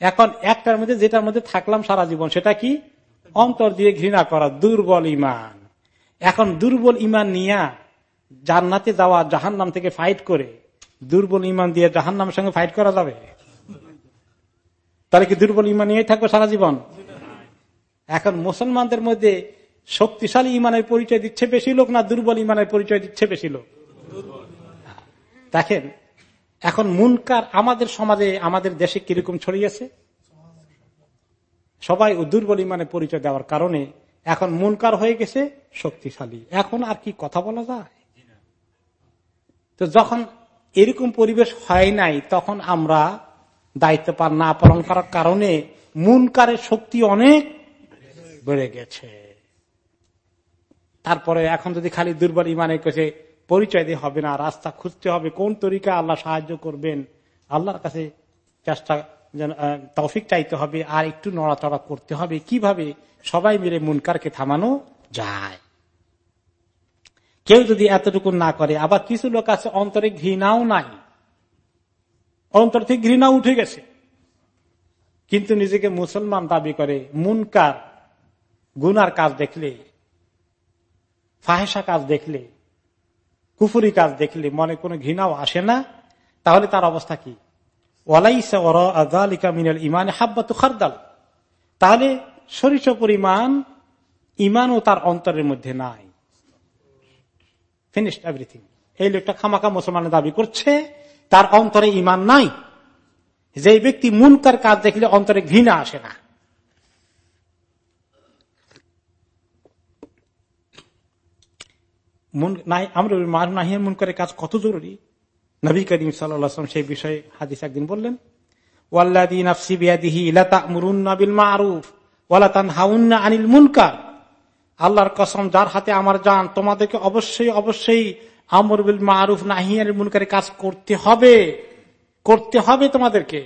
এখন একটার মধ্যে যেটার মধ্যে থাকলাম সারা জীবন, সেটা কি? অন্তর দিয়ে ঘৃণা করা, দুর্বল ইমান। এখন দুর্বল ইমান নিয়া জান্নাতে যাওয়া জাহান নাম থেকে ফাইট করে দুর্বল ইমান দিয়ে জাহান নামের সঙ্গে ফাইট করা যাবে? তাহলে কি দুর্বল ইমান নিয়ে থাকবে সারা জীবন? এখন মুসলমানদের মধ্যে শক্তিশালী ইমানের পরিচয় দিচ্ছে বেশি লোক না দুর্বল ইমানের পরিচয় দিচ্ছে বেশি লোক? দেখেন, এখন মুনকার আমাদের সমাজে, আমাদের দেশে কীরকম ছড়িয়েছে? সবাই ও দুর্বল ইমানের পরিচয় দেওয়ার কারণে এখন মুনকার হয়ে গেছে শক্তিশালী। এখন আর কি কথা বলা যায়? তো যখন এরকম পরিবেশ হয় নাই, তখন আমরা দায়িত্ব না পালন করার কারণে মুনকারের শক্তি অনেক বেড়ে গেছে। তারপরে এখন যদি খালি দুর্বল ইমানের কাছে পরিচয় দিয়ে হবে না, রাস্তা খুঁজতে হবে, কোন তরিকা আল্লাহ সাহায্য করবেন, আল্লাহর কাছে চেষ্টা তৌফিক চাইতে হবে, আর একটু নড়াচড়া করতে হবে, কীভাবে সবাই মিলে মুনকারকে থামানো যায়। কেউ যদি এতটুকু না করে, আবার কিছু লোক আছে অন্তরে ঘৃণাও নাই। অন্তর থেকে ঘৃণা উঠে গেছে। কিন্তু নিজেকে মুসলমান দাবি করে, মুনকার, গুনার কাজ দেখলে ফাহেসা কাজ দেখলে, কুফুরি কাজ দেখলে মনে কোনো ঘৃণাও আসে না। তাহলে তার অবস্থা কি? ইমান হাব্বাতু খারদাল। তাহলে সরিষ পরিমাণ ইমানও তার অন্তরের মধ্যে নাই। ফিনিশড এভরিথিং এই লোকটা খামাখা মুসলমানের দাবি করছে, তার অন্তরে ইমান নাই। যে ব্যক্তি মুনকার কাজ দেখলে অন্তরে ঘৃণা আসে না। মন করে কাজ কত জরুরি? নবী করিম সাল্লাম সেই বিষয়ে হাদিস একদিন বললেন আনিল মুনকার। আল্লাহর কসম, যার হাতে আমার যান তোমাদেরকে অবশ্যই অবশ্যই আমর বিল মারুফ নাহিয়ার মুনকারে কাজ করতে হবে। করতে হবে তোমাদেরকে।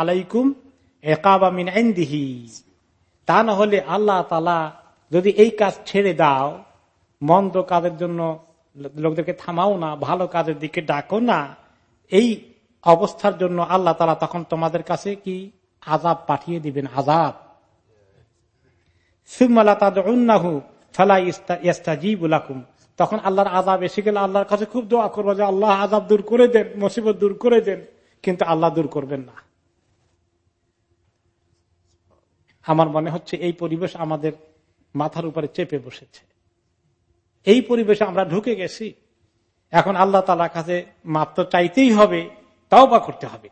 আলাইকুম তা না হলে আল্লাহ তালা যদি এই কাজ ছেড়ে দাও, মন্দ কাজের জন্য লোকদেরকে থামাও না, ভালো কাজের দিকে ডাকো না, এই অবস্থার জন্য আল্লাহ তালা তখন তোমাদের কাছে কি? আজাব পাঠিয়ে দিবেন আজাব তখন আল্লাহর আজাব এসে গেলে আল্লাহর কাছে খুব দোয়া করব যে আল্লাহ আজাব দূর করে দেন, মুসিবত দূর করে দেন, কিন্তু আল্লাহ দূর করবেন না। আমার মনে হচ্ছে এই পরিবেশ আমাদের মাথার উপরে চেপে বসেছে। এই পরিবেশে আমরা ঢুকে গেছি। এখন আল্লাহ তালা কাছে মাপ তো চাইতেই হবে তাও বা করতে হবে।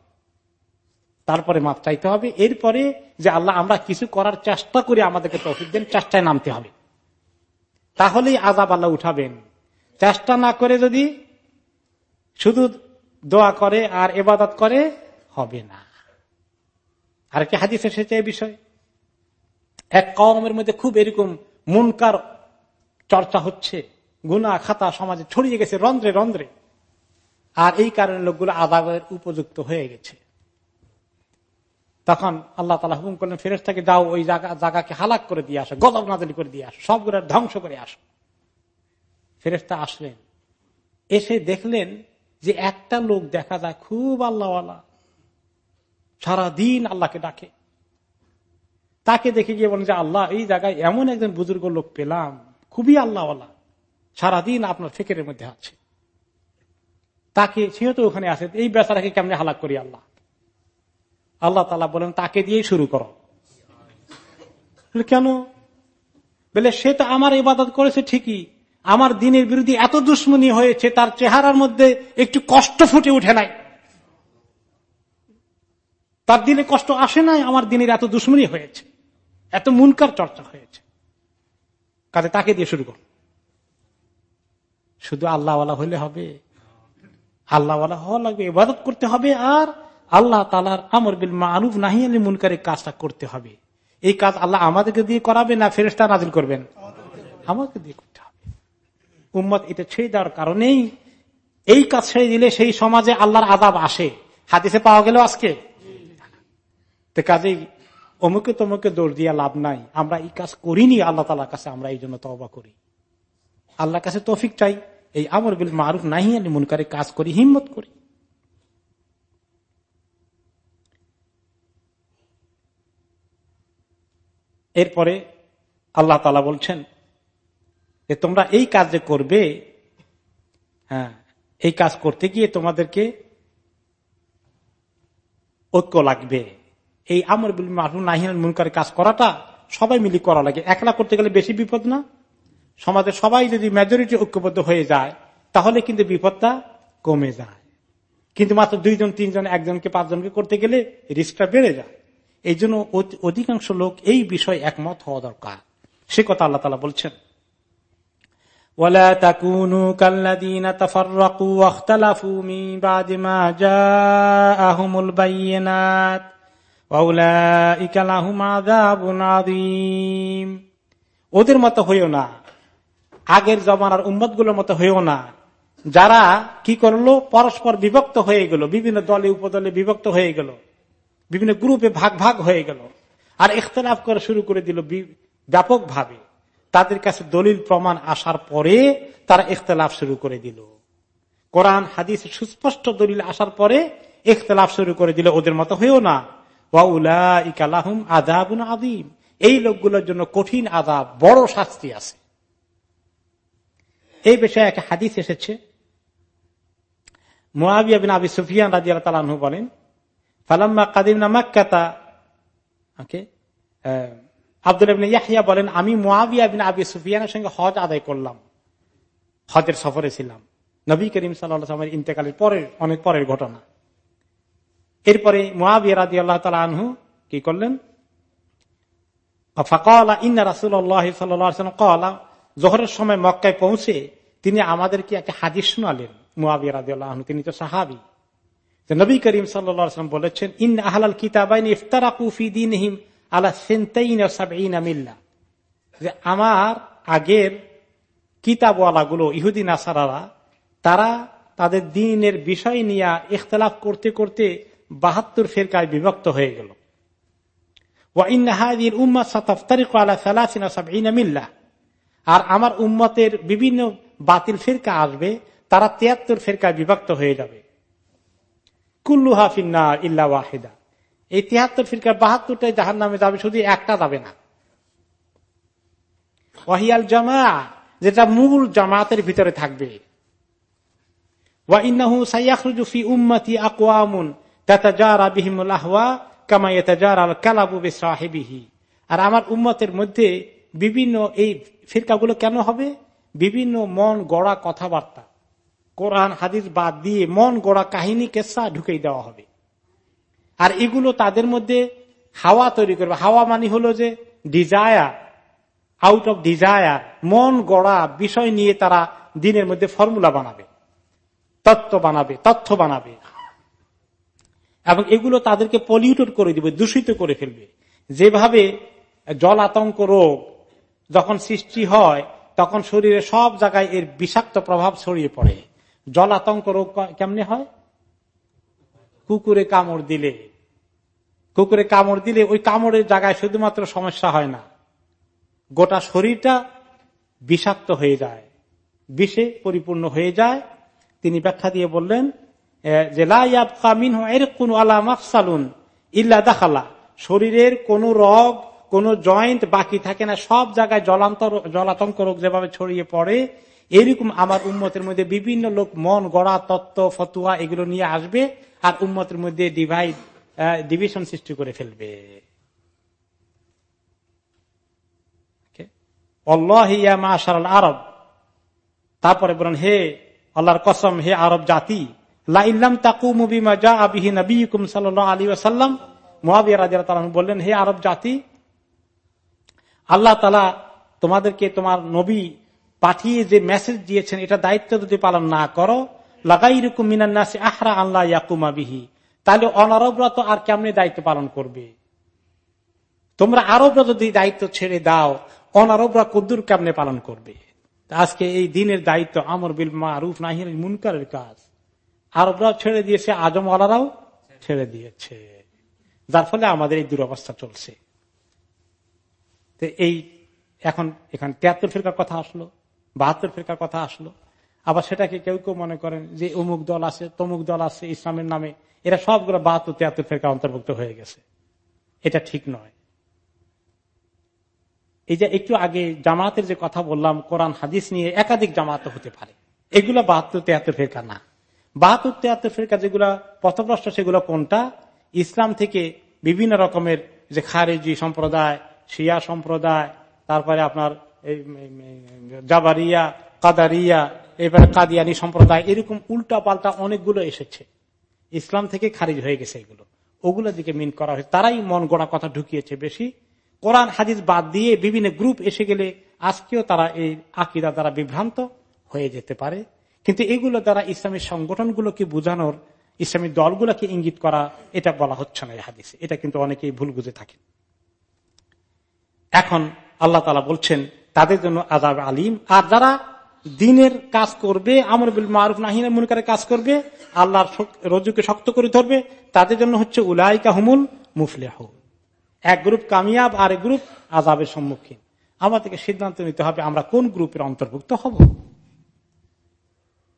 তারপরে মাপ চাইতে হবে। এরপরে যে আল্লাহ, আমরা কিছু করার চেষ্টা করে, আমাদেরকে তফিক দেন, চেষ্টায় নামতে হবে। তাহলেই আজাব আল্লাহ উঠাবেন। চেষ্টা না করে যদি শুধু দোয়া করে আর এবাদত করে, হবে না। আর কি হাদিস এসেছে এই বিষয়? এক কমের মধ্যে খুব এরকম মুনকার চর্চা হচ্ছে। গুনা খাতা, সমাজে ছড়িয়ে গেছে রন্ধ্রে রন্ধ্রে। আর এই কারণে লোকগুলো আদাবের উপযুক্ত হয়ে গেছে। তখন আল্লাহ তালা হুকুম করলেন ফেরেস্তাকে যাও ওই জায়গাকে হালাক করে দিয়ে আসো গদব নাজলি করে দিয়ে আসো, সবগুলো ধ্বংস করে আসো। ফেরেস্তা আসলেন। এসে দেখলেন যে একটা লোক দেখা যায় খুব আল্লাহওয়ালা, সারাদিন আল্লাহকে ডাকে। তাকে দেখে গিয়ে বলেন যে, আল্লাহ, এই জায়গায় এমন একজন বুজুর্গ লোক পেলাম, খুবই আল্লাহওয়ালা, সারাদিন আপনার ফেকের মধ্যে আছে। তাকে সেও তো ওখানে আছে, এই বেচারাকে কেমনে হালাক করি আল্লাহ? আল্লাহ তালা বলেন, তাকে দিয়েই শুরু করো। কেন? বলে, সে তো আমার ইবাদত করেছে ঠিকই। আমার দিনের বিরুদ্ধে এত দুশ্মনী হয়েছে, তার চেহারার মধ্যে একটু কষ্ট ফুটে উঠে নাই। তার দিনে কষ্ট আসে নাই, আমার দিনের এত দুশ্মনী হয়েছে। এত মুনকার চর্চা হয়েছে। কাজে তাকে দিয়ে শুরু কর। শুধু আল্লাহওয়ালা হলে হবে। আল্লাহওয়ালা হওয়া লাগবে, ইবাদত করতে হবে, আর আল্লাহ তালার আমর বিল মারুফ নাহি আলী মুনকারের কাজটা করতে হবে। এই কাজ আল্লাহ আমাদেরকে দিয়ে করাবে না ফেরেস্তা নাজিল করবেন। আমাকে দিয়ে করতে হবে। উম্মত এটা ছেড়ে দেওয়ার কারণেই এই কাজ ছেড়ে দিলে সেই সমাজে আল্লাহর আদাব আসে। হাতিসে পাওয়া গেল আজকে। তো কাজেই অমুকে তমুকে দৌড় দিয়া লাভ নাই। আমরা এই কাজ করিনি, আল্লাহ তালার কাছে আমরা এই জন্য তবা করি। আল্লাহর কাছে তফিক চাই। এই আমর বিল মারুফ নাহি আলী মুনকারে কাজ করি, হিম্মত করি। এরপরে আল্লাহ তালা বলছেন যে, তোমরা এই কাজ যে করবে হ্যাঁ এই কাজ করতে গিয়ে তোমাদেরকে ঐক্য লাগবে। এই আমর নাহিন মুনকার কাজ করাটা সবাই মিলি করা লাগে। একলা করতে গেলে বেশি বিপদ না? সমাজে সবাই যদি মেজরিটি ঐক্যবদ্ধ হয়ে যায়, তাহলে কিন্তু বিপদটা কমে যায়। কিন্তু মাত্র দুইজন, তিনজন, একজনকে, পাঁচজনকে করতে গেলে রিস্কটা বেড়ে যায়। এই জন্য অধিকাংশ লোক এই বিষয়ে একমত হওয়া দরকার। সে কথা আল্লাহ তালা বলছেন। ওদের মতো হইও না। আগের জমানার উম্মতগুলোর মতো হইও না। যারা কি করল? পরস্পর বিভক্ত হয়ে গেল। বিভিন্ন দলে, উপদলে বিভক্ত হয়ে গেল। বিভিন্ন গ্রুপে ভাগ ভাগ হয়ে গেল। আর ইখতলাফ করা শুরু করে দিল ব্যাপকভাবে। তাদের কাছে দলিল প্রমাণ আসার পরে তারা ইখতলাফ শুরু করে দিল। কোরআন, হাদিস সুস্পষ্ট দলিল আসার পরে ইখতলাফ শুরু করে দিল। ওদের মতো হয়েও না। আদিম এই লোকগুলোর জন্য কঠিন আদাব বড় শাস্তি আছে। এই বিষয়ে একটা হাদিস এসেছে। মোয়াবিয়া বিন আবি সুফিয়ান রাজি আল্লাহ বলেন ফালাম্মা কাদিমনা মাক্কাতা। ওকে আব্দুল ইয়াহিয়া বলেন, আমি মোয়াবিয়া বিন আবি সুফিয়ানের সঙ্গে হজ আদায় করলাম। হজের সফরে ছিলাম। নবী করিম সাল্লামের ইন্তেকালের পরের, অনেক পরের ঘটনা। এরপরে আল্লাহ তালা আনহু কি করলেন? কলা জোহরের সময় মক্কায় পৌঁছে তিনি আমাদেরকে একটা হাদিস শোনালেন রাজি আল্লাহ তিনি তো সাহাবি। নবী করিম সাল্লাম বলেছেন ইন আহলাল সেন্তাইন মিল্লা। যে আমার আগের কিতাবওয়ালাগুলো, ইহুদি নাসারারা, তারা তাদের দিনের বিষয় নিয়ে ইখতলাফ করতে করতে বাহাত্তর ফেরকায় বিভক্ত হয়ে গেল। আর আমার উম্মতের বিভিন্ন বাতিল ফেরকা আসবে, তারা তিয়াত্তর ফেরকায় বিভক্ত হয়ে যাবে। কুল্লু হাফিন্না ইল্লা ওয়াহিদা। এই তিয়াত্তর ফিরকার বাহাত্তরটাই জাহান নামে যাবে, শুধু একটা যাবে না। ওয়াহিয়াল জামা যেটা মূল জামাতের ভিতরে থাকবে। আর আমার উম্মতের মধ্যে বিভিন্ন এই ফিরকাগুলো কেন হবে? বিভিন্ন মন গড়া কথাবার্তা। কোরআন হাদিস বাদ দিয়ে মন গড়া কাহিনী, কেসা ঢুকেই দেওয়া হবে। আর এগুলো তাদের মধ্যে হাওয়া তৈরি করবে। হাওয়া মানে হলো যে ডিজায়ার আউট অফ ডিজায়ার মন গড়া বিষয় নিয়ে তারা দিনের মধ্যে ফর্মুলা বানাবে, তত্ত্ব বানাবে, তথ্য বানাবে। এবং এগুলো তাদেরকে পলিউটেড করে দিবে, দূষিত করে ফেলবে। যেভাবে জল আতঙ্ক রোগ যখন সৃষ্টি হয়, তখন শরীরে সব জায়গায় এর বিষাক্ত প্রভাব ছড়িয়ে পড়ে। জল আতঙ্ক রোগ কেমনে হয়? কুকুরে কামড় দিলে। কুকুরে কামড় দিলে ওই কামড়ের জায়গায় শুধুমাত্র সমস্যা হয় না। গোটা শরীরটা বিষাক্ত হয়ে যায়। বিষে পরিপূর্ণ হয়ে যায়। তিনি ব্যাখ্যা দিয়ে বললেন যে কোন আলামাফসালুন ইল্লা দাখালা। শরীরের কোন রগ, কোন জয়েন্ট বাকি থাকে না। সব জায়গায় জলান্তর জলাতঙ্ক রোগ যেভাবে ছড়িয়ে পড়ে এরকম আমার উন্মতের মধ্যে বিভিন্ন লোক মন, গড়া, তত্ত্ব, ফতুয়া এগুলো নিয়ে আসবে আর উন্মতের মধ্যে ডিভাইড ডিভিশন সৃষ্টি করে ফেলবে। আরব। তারপরে বলেন, হে আল্লাহর কসম, হে আরব জাতি বললেন, হে আরব জাতি, আল্লাহ তালা তোমাদেরকে তোমার নবী পাঠিয়ে যে মেসেজ দিয়েছেন, এটা দায়িত্ব যদি পালন না করো লাগাই রকম মিনান্নাসে আহরা আল্লাহ ইয়াকুমা বিহি। তাহলে অনারবরা তো আর কেমনি দায়িত্ব পালন করবে? তোমরা আরবরা যদি দায়িত্ব ছেড়ে দাও, অনারবরা কদ্দুর কেমনে পালন করবে? আজকে এই দিনের দায়িত্ব আমর বিল মারুফ নাহির মুনকারের কাজ। আরবরাও ছেড়ে দিয়েছে, আজম আলারাও ছেড়ে দিয়েছে। যার ফলে আমাদের এই দুরবস্থা চলছে। এই, এখন, এখানে তিয়াত্তর ফিরকার কথা আসলো। বাহাত্তর ফিরকার কথা আসলো। আবার সেটাকে কেউ কেউ মনে করেন যে অমুক দল আছে, তমুক দল আছে, ইসলামের নামে। এরা সবগুলো বাহাত্তর, তিয়াত্তর ফেরকা অন্তর্ভুক্ত হয়ে গেছে। এটা ঠিক নয়। এই যে একটু আগে জামাতের যে কথা বললাম, কোরআন, হাদিস নিয়ে একাধিক জামাত হতে পারে। এগুলো বাহাত্তর, তিয়াত্তর ফেরকা না। বাহাত্তর, তিয়াত্তর ফেরকা যেগুলো পথভ্রষ্ট, সেগুলো কোনটা? ইসলাম থেকে বিভিন্ন রকমের যে খারেজি সম্প্রদায়, শিয়া সম্প্রদায়, তারপরে আপনার জাবারিয়া, কাদারিয়া, এবারে কাদিয়ানি সম্প্রদায়, এরকম উল্টা পাল্টা অনেকগুলো এসেছে। ইসলাম থেকে খারিজ হয়ে গেছে এগুলো। ওগুলো দিকে মিন করা হয়েছে। তারাই মন গড়া কথা ঢুকিয়েছে বেশি। কোরআন, হাদিস বাদ দিয়ে বিভিন্ন গ্রুপ এসে গেলে আজকেও তারা এই আকিদা দ্বারা বিভ্রান্ত হয়ে যেতে পারে। কিন্তু এগুলো দ্বারা ইসলামী সংগঠনগুলোকে বোঝানোর, ইসলামী দলগুলোকে ইঙ্গিত করা, এটা বলা হচ্ছে না এই হাদিসে। এটা কিন্তু অনেকেই ভুল বুঝে থাকেন। এখন আল্লাহ তালা বলছেন তাদের জন্য আজাব আলিম। আর যারা দিনের কাজ করবে, আমর বিল মারুফ নাহিন মুনকারের কাজ করবে, আল্লাহর রজুকে শক্ত করে ধরবে, তাদের জন্য হচ্ছে উলাইকা হুমুল মুফলেহ এক গ্রুপ কামিয়াব আর এক গ্রুপ আজাবের সম্মুখীন। আমাদেরকে সিদ্ধান্ত নিতে হবে আমরা কোন গ্রুপের অন্তর্ভুক্ত হব।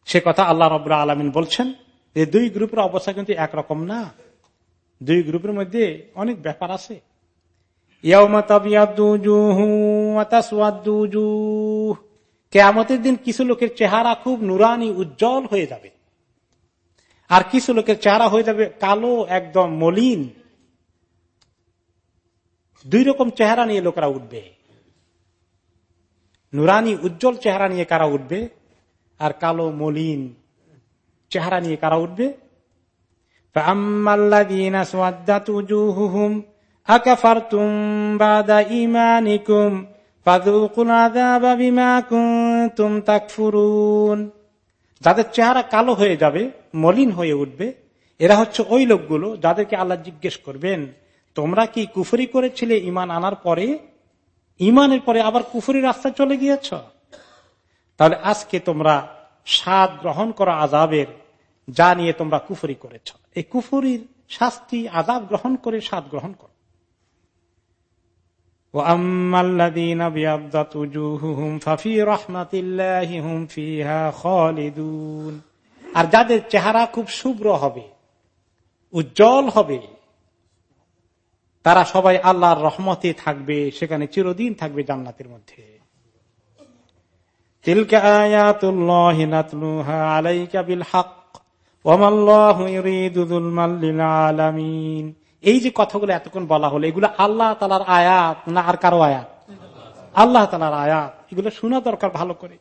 সে কথা আল্লাহ রবাহ আলমিন বলছেন যে দুই গ্রুপের অবস্থা কিন্তু একরকম না। দুই গ্রুপের মধ্যে অনেক ব্যাপার আছে। কেয়ামতের দিন কিছু লোকের চেহারা খুব নুরানি, উজ্জ্বল হয়ে যাবে। আর কিছু লোকের চেহারা হয়ে যাবে কালো, একদম মলিন। দুই রকম চেহারা নিয়ে লোকেরা উঠবে। নুরানি, উজ্জ্বল চেহারা নিয়ে কারা উঠবে আর কালো, মলিন চেহারা নিয়ে কারা উঠবে? যাদের চেহারা কালো হয়ে যাবে, মলিন হয়ে উঠবে, এরা হচ্ছে ওই লোকগুলো যাদেরকে আল্লাহ জিজ্ঞেস করবেন, তোমরা কি কুফরি করেছিলে ইমান আনার পরে? ইমানের পরে আবার কুফরি রাস্তা চলে গিয়েছ? তাহলে আজকে তোমরা স্বাদ গ্রহণ করা আজাবের যা নিয়ে তোমরা কুফরি করেছ। এই কুফুরির শাস্তি আজাব গ্রহণ করে স্বাদ গ্রহণ করো। আর যাদের চেহারা খুব শুভ্র হবে, উজ্জ্বল হবে, তারা সবাই আল্লাহর রহমতে থাকবে, সেখানে চিরদিন থাকবে জান্নাতের মধ্যে। এই যে কথাগুলো এতক্ষণ বলা হলো, এগুলো আল্লাহ তালার আয়াত না আর কারও আয়াত? আল্লাহ তালার আয়াত। এগুলো শোনা দরকার ভালো করে।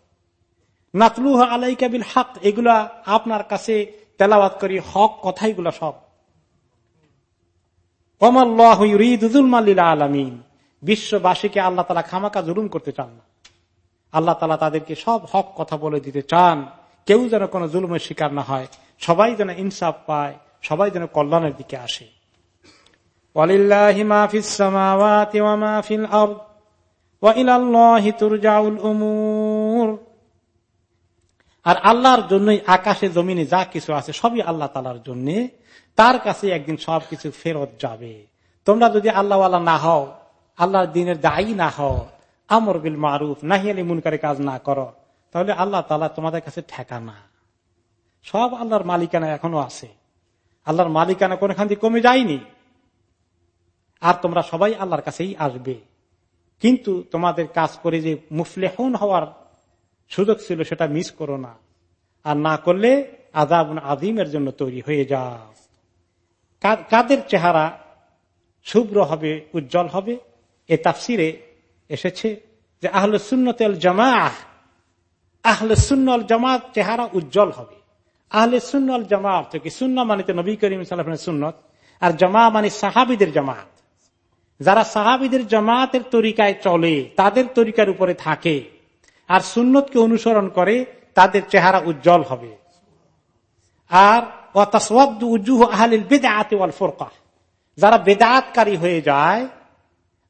নাতলুহা আলাইকা বিল হক, এগুলা আপনার কাছে তেলাবাদ করি, হক কথাইগুলো সব। আলমিন। বিশ্ববাসীকে আল্লাহ তালা খামাকা জুলুম করতে চান না। আল্লাহ তালা তাদেরকে সব হক কথা বলে দিতে চান। কেউ যেন কোনো জুলুমের শিকার না হয়। সবাই যেন ইনসাফ পায়, সবাই যেন কল্যাণের দিকে আসে। আর আল্লাহর জন্যই আকাশে, জমিনে যা কিছু আছে, সবই আল্লাহ তালার জন্য। তার কাছে একদিন সবকিছু ফেরত যাবে। তোমরা যদি আল্লাহ না হও, আল্লাহর দিনের দায়ী না হও, আমর বিল মারুফ নাহিয়ালি মুনকারে কাজ না করো, তাহলে আল্লাহ তালা তোমাদের কাছে ঠেকানা। সব আল্লাহর মালিকানা এখনও আছে। আল্লাহর মালিকানা কোনখান থেকে কমে যায়নি। আর তোমরা সবাই আল্লাহর কাছেই আসবে। কিন্তু তোমাদের কাজ করে যে মুফলেহন হওয়ার সুযোগ ছিল সেটা মিস করো না। আর না করলে আজাব আদিমের জন্য তৈরি হয়ে যাও। কাদের চেহারা শুভ্র হবে, উজ্জ্বল হবে? এ তাফসিরে এসেছে যে আহলে সুন্নতেল জামা আহলে সুন্নল জামাত চেহারা উজ্জ্বল হবে। আহলে সুন্নল জামাত থেকে সুন্না মানিতে নবী করিম সাল্লামের সুন্নত, আর জামা মানে সাহাবিদের জামাত যারা সাহাবিদের জামাতের তরিকায় চলে, তাদের তরিকার উপরে থাকে। আর সুন্নতকে অনুসরণ করে, তাদের চেহারা উজ্জ্বল হবে। আর যারা বেদাতকারী হয়ে যায়,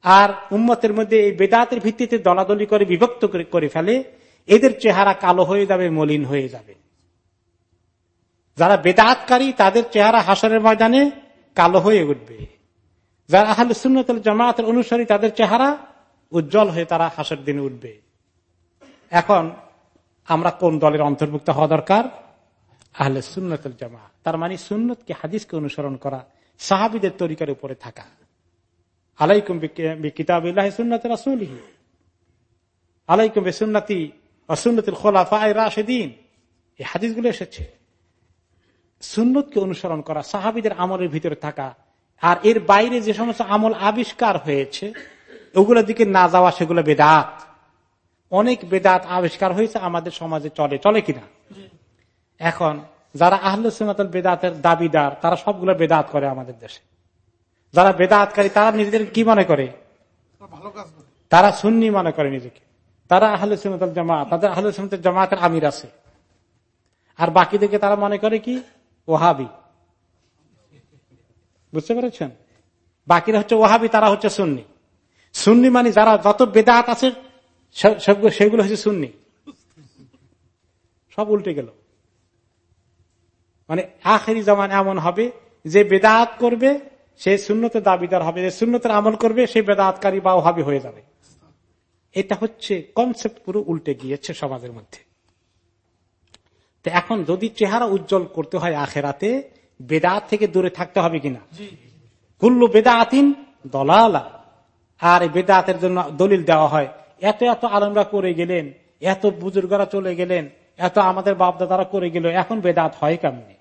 আর উম্মতের মধ্যে এই বেদাতের ভিত্তিতে দলাদলি করে, বিভক্ত করে ফেলে, এদের চেহারা কালো হয়ে যাবে, মলিন হয়ে যাবে। যারা বেদাতকারী তাদের চেহারা হাসরের ময়দানে কালো হয়ে উঠবে। যারা আহলে সুন্নতুল জামাতের অনুসারী, তাদের চেহারা উজ্জ্বল হয়ে তারা হাসের দিনে উঠবে। এখন আমরা কোন দলের অন্তর্ভুক্ত হওয়া দরকার? আহলে সুন্নতুল জামা তার মানে সুন্নতকে, হাদিসকে অনুসরণ করা, সাহাবিদের তরিকার উপরে থাকা। আলাইকুম কিতাবিল্লাহ সুন্নত রাসুলহি। আলাইকুম সুন্নতি অসুন্নতিল খোলাফা রাশেদিন। এই হাদিসগুলো এসেছে। সুন্নতকে অনুসরণ করা, সাহাবিদের আমলের ভিতরে থাকা আর এর বাইরে যে সমস্ত আমল আবিষ্কার হয়েছে ওগুলোর দিকে না যাওয়া সেগুলো বেদাত। অনেক বেদাত আবিষ্কার হয়েছে আমাদের সমাজে চলে চলে কিনা? এখন যারা আহলে সুনাতল বেদাতের দাবিদার তারা সবগুলো বেদাত করে আমাদের দেশে। যারা বেদাতকারী তারা নিজেদের কি মনে করে? তারা সুন্নি মনে করে নিজেকে। তারা আহলে সুনাতল জামা তাদের আহলে জামাতের আমির আছে। আর বাকিদেরকে তারা মনে করে কি? ওহাবি। বুঝতে পেরেছেন? বাকিরা হচ্ছে ওহাবি তারা হচ্ছে সুন্নি। সুন্নি মানে যারা যত বেদাত আছে সেগুলো হচ্ছে সুন্নি। সব উল্টে গেল। মানে আখেরি জামান এমন হবে, যে বেদাত করবে, সে শূন্যতে দাবিদার হবে, যে শূন্যতের আমল করবে, সে বেদাতকারী বা ওহাবি হয়ে যাবে। এটা হচ্ছে কনসেপ্ট পুরো উল্টে গিয়েছে সমাজের মধ্যে। তো এখন যদি চেহারা উজ্জ্বল করতে হয় আখেরাতে বেদাত থেকে দূরে থাকতে হবে কিনা? কুল্লু বেদাতিন দলালা। আর বেদাতের জন্য দলিল দেওয়া হয় এত এত আলমরা করে গেলেন এত বুজুর্গরা চলে গেলেন এত আমাদের বাপদাদারা করে গেল এখন বেদাত হয় কেমনি?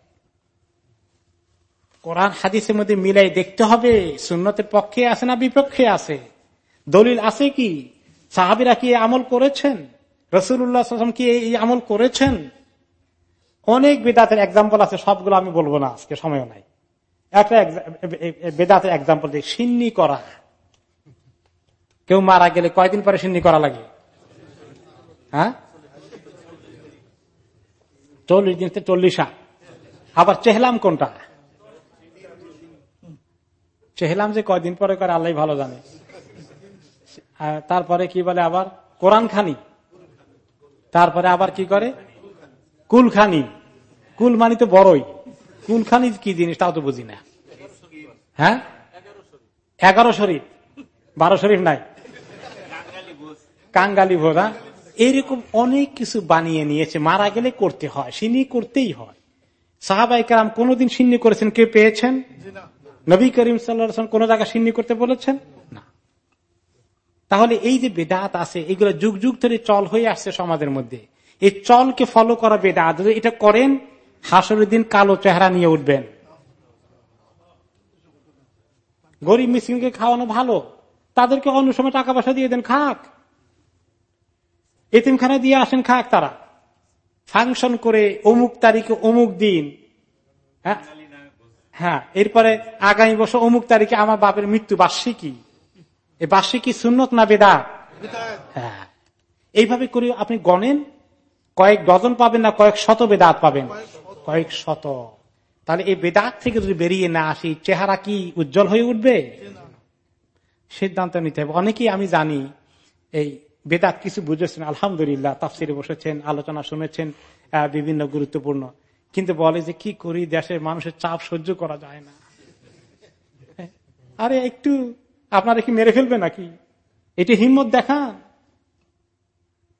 কোরআন হাদিসের মধ্যে মিলাই দেখতে হবে সুন্নতের পক্ষে আছে না বিপক্ষে আছে? দলিল আছে কি? সাহাবিরা কি আমল করেছেন? রসুল্লাহ কি এই আমল করেছেন? অনেক বেদাতের এক্সাম্পল আছে, সবগুলো আমি বলব না, আজকে সময় নাই। একটা বেদাতের এক্সাম্পল দিয়ে সিন্নি করা। কেউ মারা গেলে কয়দিন পরে সিন্নি করা লাগে? হ্যাঁ? চল্লিশ দিন, চল্লিশা আবার চেহলাম কোনটা? চেহলাম যে কয়দিন পরে করে আল্লাহ ভালো জানে। তারপরে কি বলে আবার? কোরআন খানি তারপরে আবার কি করে? কুলখানি। কুল মানি তো বড়ই। কুলখানি কি জিনিস তাও তো বুঝি না। হ্যাঁ? এগারো শরীফ। বারো শরীফ নাই। কাঙ্গালি ভোরা এইরকম অনেক কিছু বানিয়ে নিয়েছে। মারা গেলে করতে হয়, সিনি করতেই হয়। সাহাবাই কালাম কোনদিন সিন্নি করেছেন? কেউ পেয়েছেন? নবী করিম সাল্লাম কোন জায়গায় সিন্নি করতে বলেছেন? না। তাহলে এই যে বেদাত আছে, এগুলো যুগ যুগ ধরে চল হয়ে আসছে সমাজের মধ্যে। এই চলকে ফলো করা বেদা যদি এটা করেন হাসরের দিন কালো চেহারা নিয়ে উঠবেন। গরিব মিসকিনকে খাওয়ানো ভালো। তাদেরকে অন্য সময় টাকা পয়সা দিয়ে দেন খাক। এতিমখানা দিয়ে আসেন খাক তারা। ফাংশন করে অমুক তারিখে অমুক দিন। হ্যাঁ? হ্যাঁ এরপরে আগামী বছর অমুক তারিখে আমার বাপের মৃত্যু। বার্ষিকী। এই বার্ষিকী সুন্নত না বেদা হ্যাঁ। এইভাবে করে আপনি গণেন। কয়েক ডজন পাবেন না, কয়েক শত বেদাত পাবেন। কয়েক শত। তাহলে এই বেদাত থেকে যদি বেরিয়ে না আসি চেহারা কি উজ্জ্বল হয়ে উঠবে? সিদ্ধান্ত নিতে হবে। অনেকেই আমি জানি, এই বেদাত কিছু বুঝেছেন, আলহামদুলিল্লাহ, তাফসিরে বসেছেন, আলোচনা শুনেছেন বিভিন্ন গুরুত্বপূর্ণ। কিন্তু বলে যে কি করি, দেশের মানুষের চাপ সহ্য করা যায় না। আরে একটু, আপনারা কি মেরে ফেলবে নাকি? এটি হিম্মত দেখান।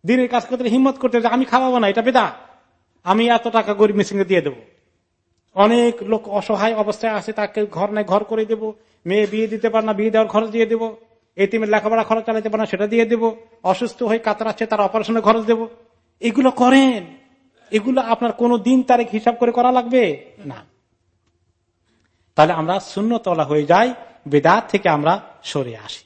দিনের কাজ করতে হিম্মত করতে আমি খাওয়াবো না, এটা বেদা। আমি এত টাকা গরিব মিসিংকে দিয়ে দেবো। অনেক লোক অসহায় অবস্থায় আছে, তাকে ঘর নাই, ঘর করে দেব। মেয়ে বিয়ে দিতে পারে না, বিয়ে দেওয়ার খরচ দিয়ে দেবো। এটিমের লেখাপড়া খরচ চালাতে পারে না, সেটা দিয়ে দেবো। অসুস্থ হয়ে কাতরাচ্ছে তার অপারেশনের খরচ দেব। এগুলো করেন। এগুলো আপনার কোন দিন তারিখ হিসাব করে করা লাগবে? না। তাহলে আমরা শূন্যতলা হয়ে যাই, বেদাত থেকে আমরা সরে আসি।